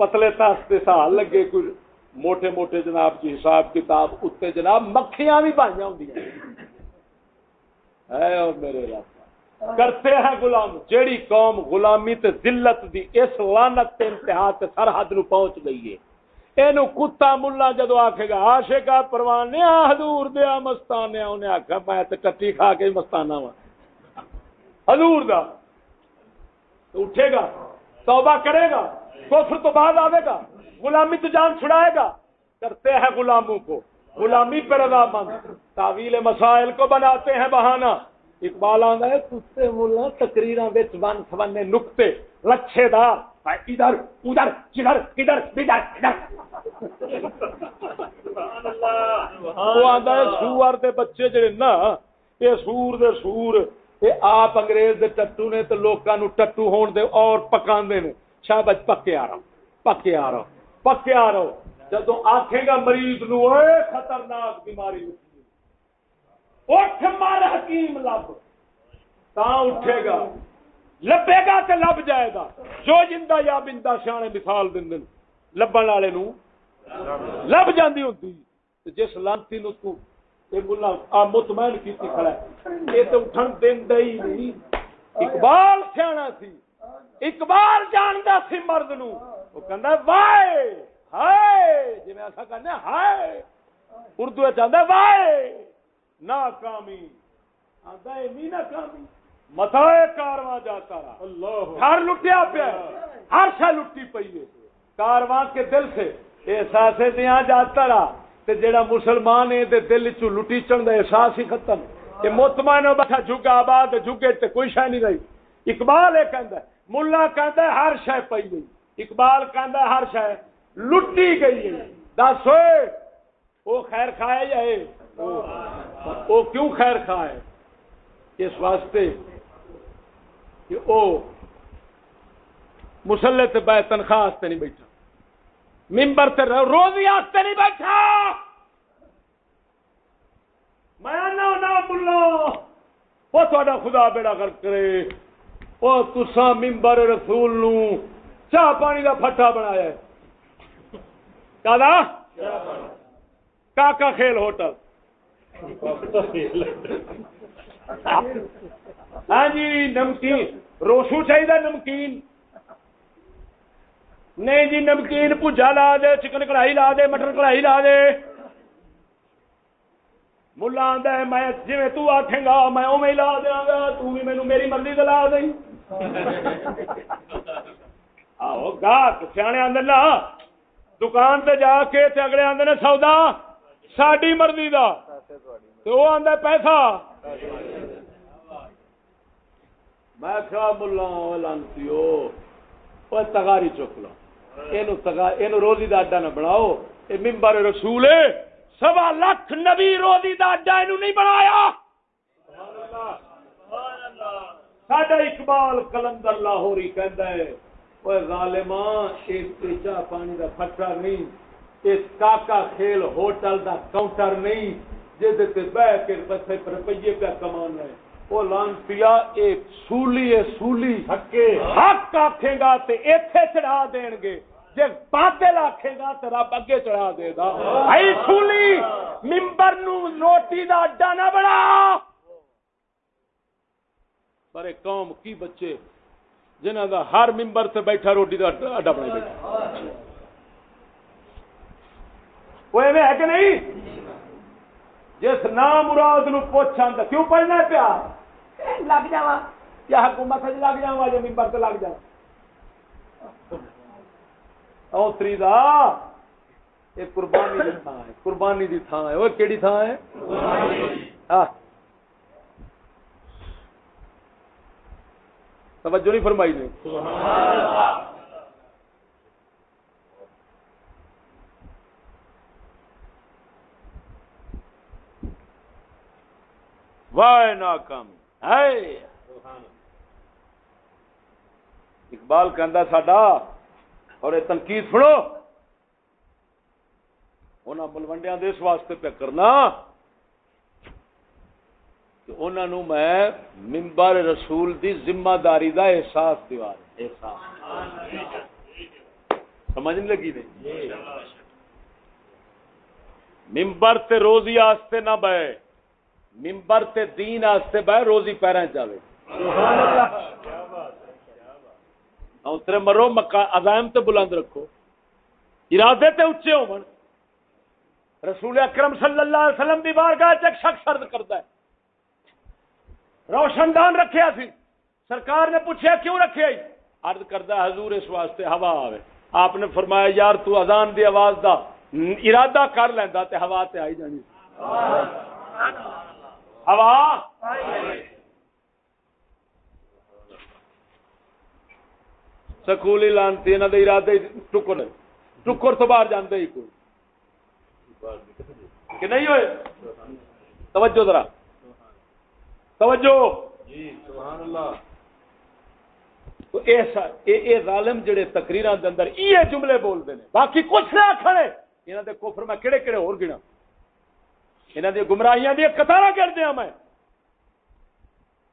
پتلے تس سال لگے کوئی موٹے موٹے جناب کی حساب کتاب اتنے جناب مکھیاں بھی بھائیاں ہوں میرے علاقہ کرتے ہیں غلام۔ جیڑی قوم غلامی تے ذلت دی اس لانت تے انتہا تے سرحد نو پہنچ گئی ہے۔ اینو کتا ملا جدو آکھے گا عاشقا پروانے حضور دیا مستانے انہیں آکھا، میں تے کٹی کھا کے مستانہ ہوں حضور دا۔ اٹھے گا۔ توبہ کرے گا کفر تو بعد آئے گا غلامی تو جان چھڑائے گا۔ کرتے ہیں غلاموں کو غلامی پر رضا مند۔ تعویل مسائل کو بناتے ہیں بہانہ۔ اقبال آندا ہے کتے مولا تقریراں وچ ون سونے نقطے۔ لچھے دار ادھر ادھر جدھر ادھر ادھر ادھر وہ آندا ہے سور دے بچے جڑے نا اے سور دے سور۔ اے آپ انگریز دے ٹٹو نے تے لوکاں نو ٹٹو ہون دے اور پکاندے نے۔ شابج پکے آ رہا پکے آ رہا پکے آ رہا جدو آخے گا مریض نو، اے خطرناک بیماری اٹھ مار حکیم لب۔ تا اٹھے گا۔ لبے گا تو لب جائے گا۔ جو جندہ یا بندہ سیانے مثال دن دن لبن والے نو لب جاندی ہوتی جس لانتی نو تو مطمئن کی کھڑا ہے۔ یہ تو اٹھن دین دئی نہیں۔ اقبال سیاح سی۔ اقبال جانتا سی مرد نو۔ کہندا وائے ہائے۔ جی میں ایسا کہنے ہائے۔ اردو چاہتا وائے۔ ناکامی۔ می متا کارواں جاتا رہا۔ ہر لٹیا پیا ہر شا لٹی پی ہے۔ کارواں کے دل سے احساس دیا جاتا رہا۔ تے جڑا مسلمان ہے تے دل چ لٹی چن دا احساس ہی ختم۔ کہ مطمئن بیٹھا، جھگا آباد، جھگے تے کوئی شے نہیں رہی۔ اقبال یہ کہندا ہے، ملا کہندا ہے ہر شے پئی گئی اقبال کہندا ہے ہر شے لٹی گئی ہے۔ دس ہوئے وہ خیر کھائے یا اے؟ وہ کیوں خیر کھائے؟ اس واسطے کہ وہ مسلے تے بہ تنخواہ نہیں بیٹھا۔ ممبر تے روزی آستے نہیں بیٹھا۔ میں نہ نہ بولو وہ تھوڑا خدا بیڑا کر کرے۔ وہ تسا ممبر رسول نو چاہ پانی کا پٹا بنایا کا کھیل ہوٹل۔ ہاں جی نمکین۔ روشو چاہیے نمکین۔ نہیں جی نمکین پوجا لا دے، چکن کڑھائی لا دے مٹر کڑھائی لا دے۔ ملا آدھا میں جی تو آخے گا، میں اوے لا دیا گا تھی مینو میری مرضی سے لا دیں۔ آو گاہک سیانے آدھے نا دکان تے جا کے تے اگلے آدھے نے سودا ساری مرضی دا۔ تو وہ آدھا پیسہ۔ میں کیا ملا، لانتی تگاری چک لو یہ روزی کا اڈا نہ بناؤ یہ ممبر رسول سوا لاکھ نبی روزی کا اڈا یہ نہیں بنایا ساڈا اقبال کلندر لاہوری کہہ ہے ظالمان ایک چاہ پانی کا پٹا نہیں اس کاکا کھیل ہوٹل دا کاؤنٹر نہیں جہد بہ کے بسے پر روپیے پہ کمانا ہے وہ لانتیا ایک سولی ہے، سولی حق آکھے گا تے ایتھے چڑھا دین گے۔ جے باطل آکھے گا تے رب اگے چڑھا دے گا۔ ائی سولی ممبر نو روٹی دا اڈا نہ بنا۔ پر قوم کی بچے، جنہاں دا ہر ممبر تے بیٹھا روٹی دا اڈا بنا بیٹھا۔ وہ ایویں ہے کہ نہیں؟ جس نام مراد نو پوچھا کیوں پڑھنا پیا؟ لگ جا یا حکومت لگ جا جو ممبر سے لگ جا اوتری دا یہ قربانی دی تھان ہے قربانی دی تھان ہے وہ کیڑی تھان ہے توجہ نہیں فرمائی نے وائے ناکامی ہے اقبال کہندا ساڈا، اور یہ تنقید سنو۔ انہاں ملوڈیا دے اس واسطے پہ کرنا کہ انہاں نو میں ممبر رسول دی ذمہ داری دا احساس دیوا احساس سمجھ نہیں لگی نہیں؟ ممبر تے روزی آستے نہ بے ممبر تے دین آستے بہ روزی پیرا چاہے اترے مرو مکہ عزائم تے بلند رکھو۔ ارادے تے اچھے ہو رسول اکرم صلی اللہ علیہ وسلم دی بارگاہ چک شخص عرض کرتا ہے۔ روشن دان رکھیا سی۔ سرکار نے پوچھا کیوں رکھے عرض کرتا حضور اس واسطے ہوا آوے۔ آپ نے فرمایا، یار تو اذان دی آواز دا ارادہ کر لینا تے ہوا تے آئی جانی۔ ہوا۔ سکولی لانتی انہوں نے ارادے ٹکر ٹکر تو باہر جانتے ہی کوئی۔ کہ نہیں ہوئے؟ توجہ ذرا۔ توجہ۔ اے ظالم جڑے تقریر اندر یہ جملے بولتے ہیں باقی کچھ نہ کھڑے یہاں دے کفر میں کہڑے کہڑے اور گنا انہوں نے گمراہیاں دیا کتارا کر دیا میں۔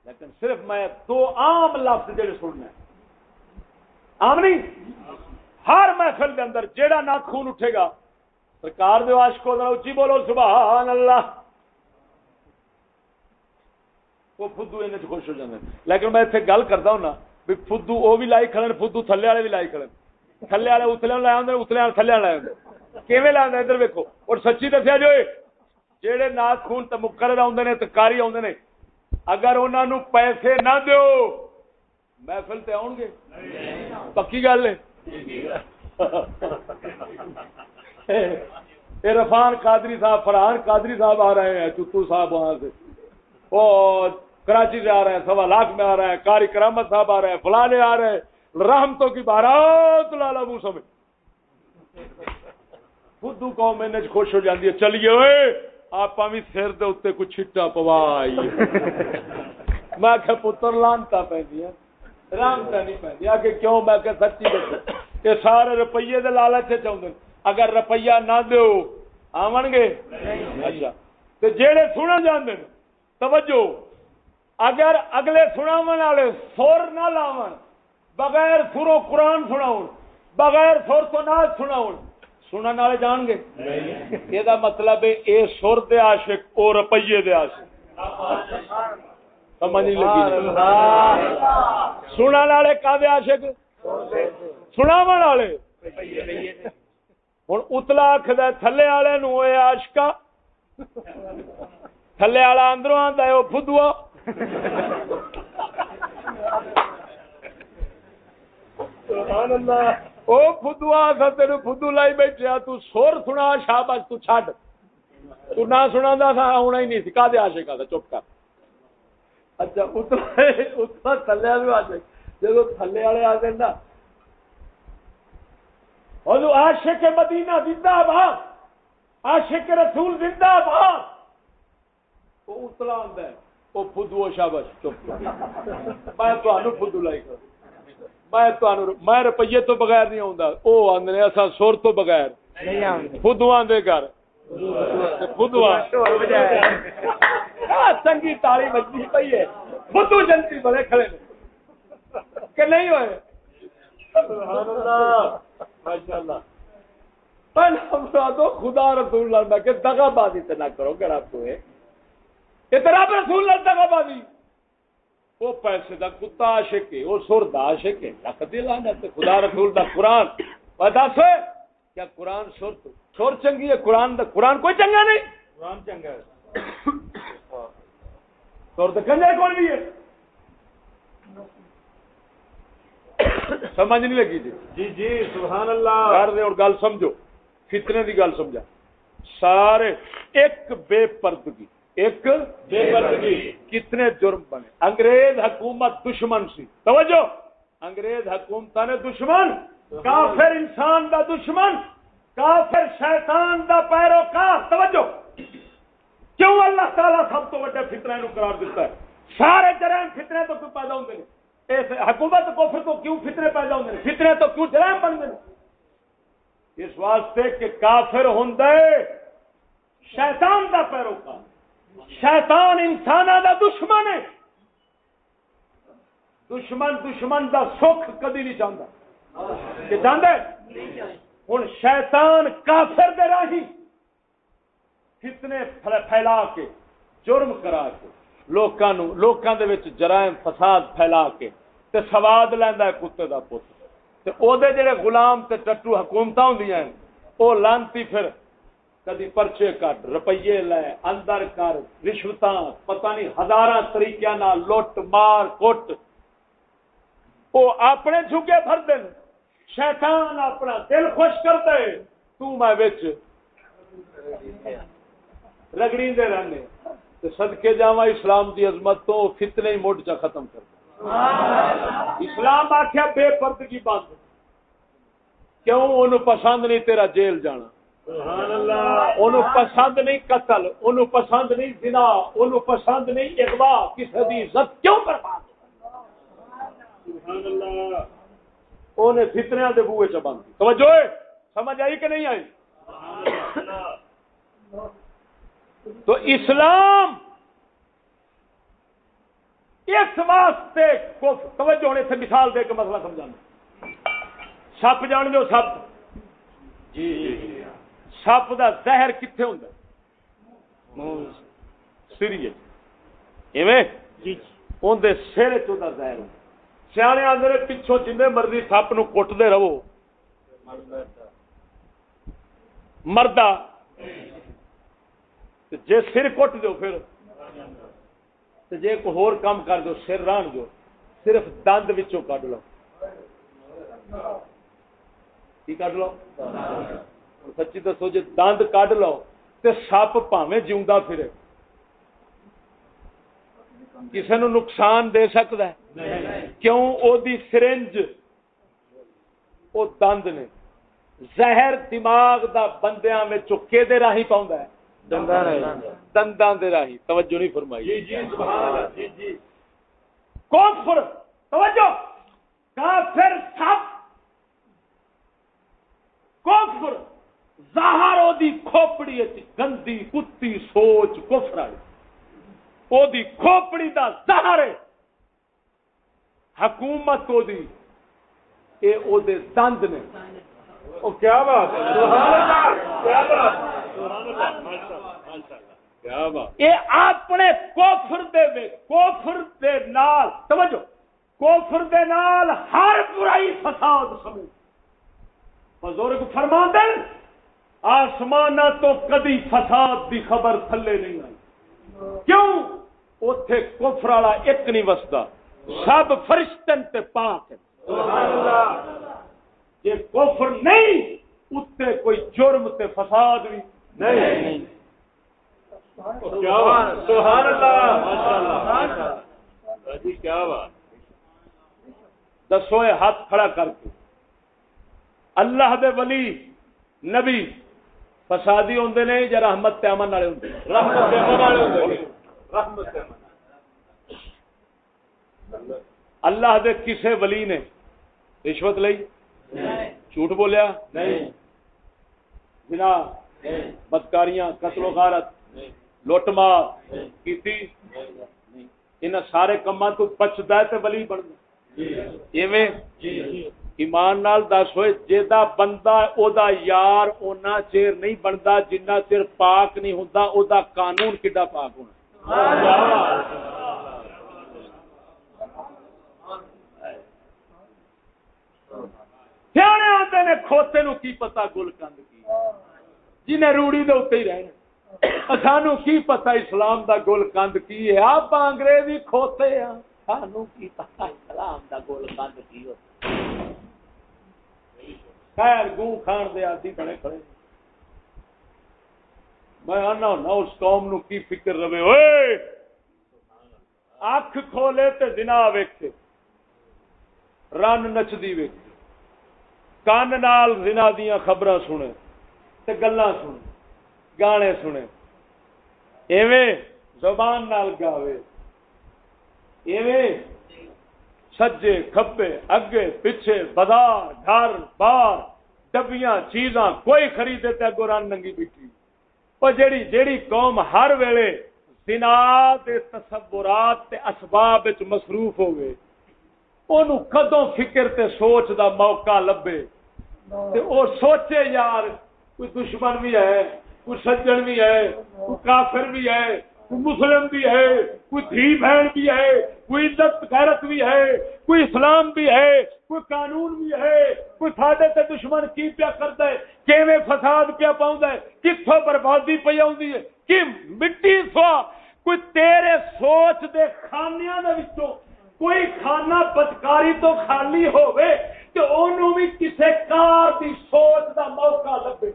لیکن صرف میں دو عام لفظ جڑے سننا عام نہیں؟ ہر محفل کے اندر جیڑا ناخون اٹھے گا، سرکار دے عاشقوں ذرا اچھی بولو، سبحان اللہ۔ وہ فدو ان خوش ہو جاتے لیکن میں اتنے گل کرتا ہوں نا، بھی فدو وہ بھی لائی کھڑے فدو تھلے والے بھی لائی کھڑے تھلے والے اتلے لائے آدھے اتلے والے تھلے لائے آدھے کیویں لائے ادھر ویکو اور سچی دسیا جی، جو جہے نات خون تو مقرر آدھے نے تکاری آدھے نے، اگر انہوں نے پیسے نہ دو محفل تے آؤ گے؟ پکی گل ہے۔ رفان قادری صاحب، فرحان قادری صاحب آ رہے ہیں، چتو صاحب وہاں سے۔ اور کراچی سے آ رہے ہیں، سوا لاکھ میں آ رہے ہیں کاری کرامت صاحب آ رہے ہیں فلانے آ رہے ہیں۔ رحمتوں کی بارات لالا منہ سمجھ۔ خود قوم میں خوش ہو جاتی ہے۔ چلیے ہوئے آپ بھی سر دے اتنے کچھ چھٹا پوائی۔ میں کہ پتر، لانتا پہ رامتا نہیں پہ آ کیوں؟ میں کہ سچی دسو کہ سارے روپیے دے لالچ چاہتے اگر روپیہ نہ دو آون گے؟ اچھا۔ تو جہے سنا جانے توجہ۔ اگر اگلے سناو والے سر نہ لاو بغیر سرو قرآن سناؤ بغیر سر تو نہ سناؤ سنن والے جان گے؟ یہ مطلب اے سر دے عاشق او روپیے دے عاشق سمجھ نہیں لگی سنن والے کا دے عاشق سناون والے ہن اتلا آکھدا تھلے والے نو اے عاشقا تھلے والا اندروں آندا ہے او فدوا سبحان اللہ او فدو آسا تیرے فدو لائی بیٹھے تو سور سنا، شاباش تو چھاڑ تو نہ سنا دا تھا ہونا ہی نہیں سکا دے آشے کا تھا چپ کر۔ اچھا اتنا اتنا تھلے والے آ جائے جب تھلے والے آ نا۔ اور عاشق مدینہ زندہ باد۔ عاشق رسول زندہ باد۔ وہ اتلا آتا ہے۔ وہ فدو شاباش، چپ۔ کر میں تو فدو لائی کر میں روپیے تو بغیر نہیں آتا وہ آدھے اصا سر تو بغیر۔ خود آدھے گھر۔ چنگی تالی بجتی پی ہے۔ بدھو جنتی بڑے کھڑے کہ نہیں ہوئے؟ تو خدا رسول اللہ کہ دگا بازی تو نہ کرو گھر آپ کو اتنا رسول اللہ دگا بازی۔ وہ پیسے دا کتا عاشق ہے وہ سر دا عاشق ہے۔ لانا تے خدا رسول دا قرآن۔ دس کیا قرآن سر تو سر چنگی ہے؟ قرآن دا قرآن کوئی چنگا نہیں۔ قرآن چنگا ہے۔ سر تو کنجر کون بھی ہے؟ سمجھ نہیں لگی جی جی جی سبحان اللہ۔ کر دے اور گل سمجھو۔ فتنے دی گل سمجھا۔ سارے ایک بے پردگی۔ ایک بے کتنے جرم بنے۔ انگریز حکومت دشمن سی۔ توجہ۔ انگریز حکومت نے دشمن۔ کافر انسان دا دشمن۔ کافر شیطان دا پیروکار۔ توجہ۔ کیوں اللہ تعالیٰ سب تو بڑے فتنے نو قرار دیتا ہے؟ سارے جرائم فتنے تو کیوں پیدا ہوتے ہیں حکومت کو پھر تو کیوں فتنے پیدا ہوتے ہیں فتنے تو کیوں جرائم بنتے ہیں؟ اس واسطے کہ کافر ہوں شیطان دا پیروکار۔ شیطان انسان دا دشمن ہے۔ دشمن دشمن دا سکھ کدی نہیں چاہتا کہ چاہتا ہوں شیطان کافر دے راہی۔ فتنے پھیلا کے، جرم کرا کے، لوکاں لوکاں دے وچ جرائم، فساد پھیلا کے، تے سواد لیندا ہے کتے دا پوت تے او دے جڑے غلام تے ٹٹو حکومتاں ہوندیاں ہیں، او لانتی پھر کدی پرچے کٹ، روپیے لے، اندر کر رشوت پتہ نہیں ہزار طریقے لٹ، مار، کٹ۔ وہ اپنے جھگے بھر دین شیطان اپنا دل خوش کر دے تو میں بچ رگڑی دے رہنے تو صدقے جاوا اسلام دی عظمت تو فتنے ہی موٹ چا ختم کر دے۔ اسلام آخیا بے پردگی بند۔ کیوں؟ انہوں پسند نہیں تیرا جیل جانا۔ پسند نہیں قتل ان پسند نہیں زنا ان پسند نہیں اغوا۔ کسی کی عزت کیوں برباد انہیں فتنیا کے بوئے چ بند۔ توجہ سمجھ آئی کہ نہیں آئی؟ تو اسلام اس واسطے توجہ ہونے سے مثال دے کے مسئلہ سمجھانا۔ سپ جان دو سپ۔ جی جی۔ سپ دا زہر کتنے ہوں سری اندر سر چاہ زہر سیانے آدھے پچھوں جن مرضی سپ نو کٹتے رہو۔ مردہ۔ جے سر کٹ دو پھر۔ جے کو ہور کام کر دو سر ران دو صرف دند وچوں کڈ لو۔ کی کڈ لو؟ سچی دسو جی دند کڈ لو تو سپ پاوے جیوا پھرے کسی نو نقصان دے سکتا ہے کیوں او دی سرنج او دند نے زہر دماغ دا بندیاں میں چکے دے راہی پاؤں ہے دنداں دے راہی توجہ نہیں فرمائی جی جی سبحان اللہ جی جی کفر توجہ کافر سب کفر ظاہر او دی کھوپڑی گندی کتی سوچ کفر او دی کھوپڑی دا ظاہر ہے۔ حکومت او دی اے او دے دند نے۔ او کیا بات ہے؟ سبحان اللہ کیا بات؟ کیا بات اے اپنے کوفر دے کوفر دے نال توجہ کوفر دے نال ہر برائی فساد سمجھ۔ بزرگ فرما آسمان تو کدی فساد دی خبر تھلے نہیں آئی۔ کیوں؟ اتے کفر والا ایک نہیں وستا۔ سب فرشتن تے پاک یہ کفر نہیں اتنے کوئی جرم تے فساد بھی نہیں۔ سبحان اللہ۔ جی کیا بات۔ دسو ہاتھ کھڑا کر کے۔ اللہ دے ولی نبی فسادی ہوندے نے یا رحمت تے امن والے ہوندے رحمت تے امن والے ہوندے رحمت تے امن اللہ دے کسے ولی نے رشوت لئی؟ جھوٹ بولیا؟ نہیں۔ بدکاریاں قتل و غارت لوٹ مار کیتی؟ ان سارے کما تو بچتا ہے تو ولی بنتا ایویں؟ ایمان نال دس ہوئے جیدا بندہ او دا یار اونا چیر نہیں بنتا جنہ چیر پاک نہیں ہوندا او دا قانون کڈا پاک ہونا؟ سیانے آتے نے کھوتے نو کی پتا گل کند کی؟ جنہیں روڑی دے اتنے ہی رہنا سانو کی پتا اسلام دا گل کند کی؟ ہے آپ انگریزی کھوتے ہیں۔ سانو کی پتا اسلام دا گل کند کی؟ ہو خیر گوں کھان دے آدھی بڑے کھڑے۔ میں آنا ہونا، اس قوم نو کی فکر رہے ہوئے اکھ کھولے تے زنا ویکھے۔ رن نچدی ویکھے۔ کان نال زنا دیا خبر سنے تے گلا سنے، گانے سنے۔ ایویں زبان نال گاوے۔ ایویں سجے کھبے اگے، پیچھے بازار گھر، بار۔ ڈبیاں چیزاں کوئی خریدے تے گوران ننگی بیٹھی۔ اور جیڑی جیڑی قوم ہر ویلے زنا دے تصورات تے اسباب وچ مصروف ہوئے اونوں کدوں فکر تے سوچ دا موقع لبے۔ تے او سوچے یار، کوئی دشمن بھی ہے، کوئی سجن بھی ہے، کوئی کافر بھی ہے مسلم بھی ہے، کوئی دھی بہن بھی ہے، کوئی عزت، غیرت بھی ہے، کوئی اسلام بھی ہے، کوئی قانون بھی ہے، کوئی ساڈے تے دشمن کی پیا کرتا ہے، کیویں فساد پیا پاؤں ہے کتوں بربادی پی آئی ہے کہ مٹی سوا، کوئی تیرے سوچ دے خانیاں دے وچوں کوئی کھانا بدکاری تو خالی ہوئے تو انہوں بھی کسے کار دی سوچ دا موقع لبے۔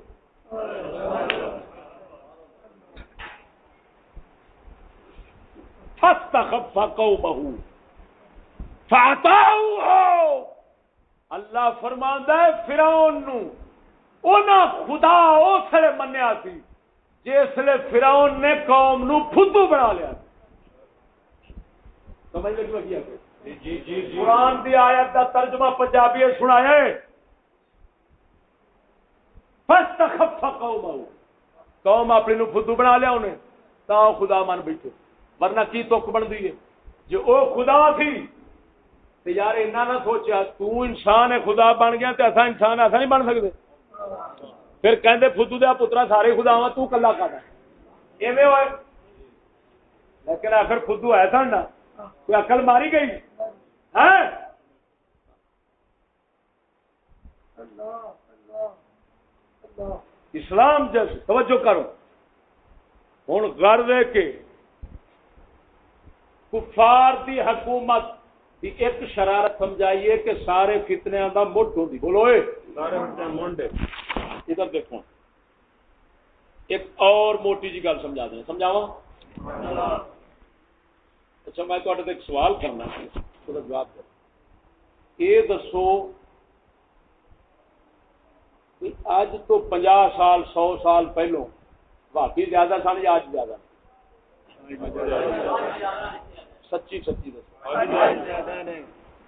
لگے اللہ فرماندا ہے فرعون نو. اونا خدا اس لیے منیا سی جس لیے فرعون نے قوم نو فدو بنا لیا سمجھ لگی جی جی قرآن دی آیت دا ترجمہ پنجابی سنایا قوم اپنی نو فدو بنا لیا انہیں تا خدا من بیٹھے. ورنہ کی تک بن دی ہے؟ جو او خدا تھی تو یار اینا نہ سوچیا، تو انسان ہے، خدا بن گیا تو ایسا انسان ایسا نہیں بن سکتے پھر کہندے فدو دیا پترا سارے خدا ہوا تو کلا کھانا ایویں ہوئے۔ لیکن آخر فدو ایسا نہ کوئی عقل ماری گئی؟ ہاں؟ اسلام جیسے توجہ کرو۔ ہوں گھر دے کے کفار دی حکومت دی ایک شرارت سمجھائیے کہ سارے فتنے کا مٹ ہوں بولو ادھر دیکھو۔ ایک اور موٹی جی گل سمجھا دیں۔ سمجھاوا اچھا میں تو ایک سوال کرنا جواب دو۔ یہ دسو اج تو پنجا سال سو سال پہلو بھابی زیادہ سن یا اج زیادہ سچی سچی دسو۔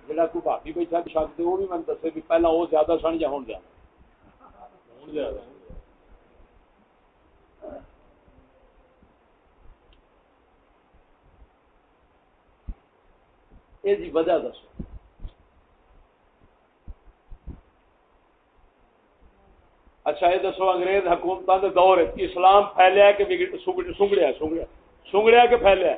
جا کوئی بھابی بیٹھا شک وہ بھی میں دسے بھی پہلا وہ زیادہ سن یا ہوں زیادہ؟ یہ جی وجہ دسو۔ اچھا یہ دسو انگریز حکومت کے دور اسلام پھیلیا کہ سنگڑیا سنگڑیا۔ سنگڑیا کہ پھیلیا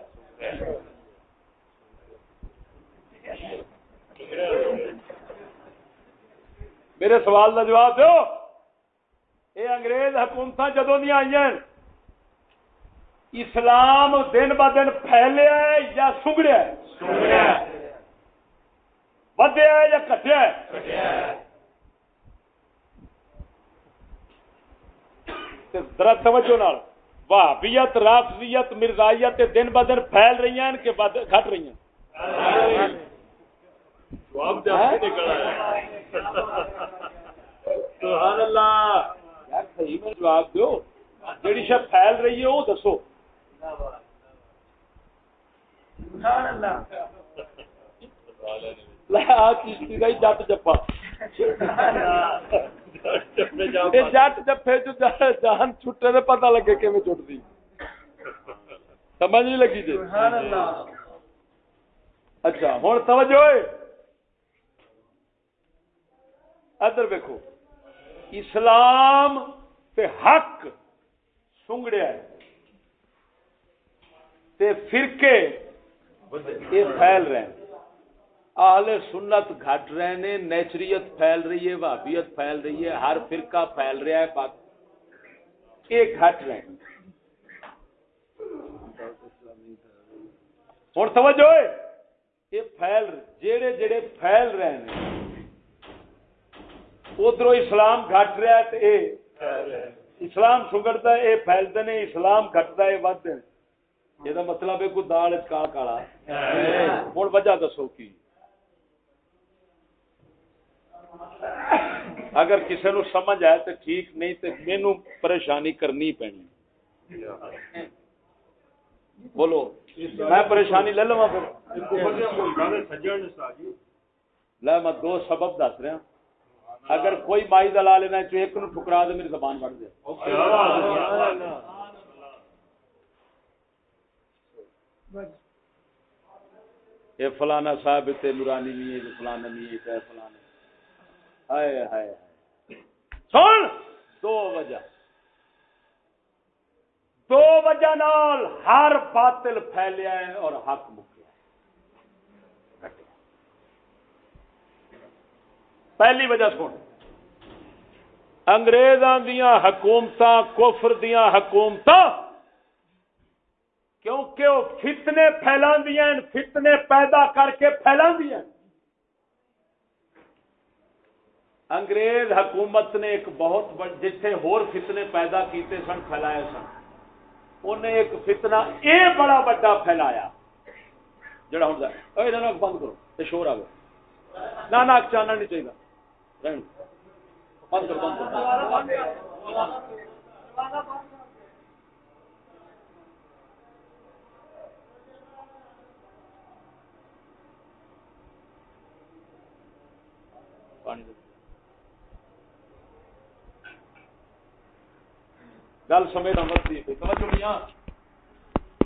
میرے سوال کا جواب دو یہ انگریز حکومت جدو دیا آئی اسلام دن ب دن پھیلیا یا سنگڑیا ودیا یا کٹیا درخت نال۔ وہابیت رافضیت مرزائیت دن ب دن پھیل رہی ہیں کہ گھٹ رہی ہیں۔ سبحان اللہ۔ یار صحیح میں جواب دو۔ جیڑی شاید پھیل رہی ہے وہ دسو۔ سبحان اللہ۔ جٹ جٹ جفے جان چھٹے لگے چٹتی سمجھ نہیں لگی جی؟ اچھا توجہ ہے ادھر ویکو اسلام تے حق سنگڑیا ہے۔ تے فرقے یہ پھیل رہے ہیں۔ اہل سنت گھٹ رہے ہیں نیچریت پھیل رہی ہے وابیت پھیل رہی ہے ہر فرقہ پھیل رہا ہے پاک یہ گھٹ رہے ہیں۔ توجہ ہے۔ یہ پھیل جڑے جڑے پھیل رہے ہیں۔ ادھر اسلام گھٹ رہا ہے تے اے اسلام سگڑتا ہے یہ پھیلتے ہیں اسلام گھٹتا ہے ود یہ مطلب ہے کوئی دال کال کالا۔ ہوں وجہ دسو کی۔ اگر کسی نو سمجھ آئے تو ٹھیک نہیں تو مینو پریشانی کرنی پینی۔ بولو، میں پریشانی لے لوا پھر۔ لے، میں دو سبب دس رہا۔ اگر کوئی مائی دلا لینا چاہے ایک نو ٹھکرا دے، میری زبان بڑھ دے یہ فلانا صاحب تے نورانی نہیں ہے فلانا نہیں ہے فلانا ہائے ہائے سن! دو وجہ۔ دو وجہ نال ہر باطل پھیلیا ہے اور حق مکیا پہلی وجہ سن۔ انگریزاں دیاں حکومتاں کفر دیاں حکومتاں کیونکہ وہ فتنے پھیلا فتنے پیدا کر کے پھیلا انگریز حکومت نے ایک بہت جتھے ہور فتنے پیدا کیتے سن، پھیلائے سن۔ انہیں ایک فتنہ اے بڑا بڑا پھیلایا۔ جڑا ہوں بند کرو۔ تے شور آ گیا نا چانا نہیں چاہیے بند کرو بند کرو۔ گل سمے نمبر توجہ سمجھ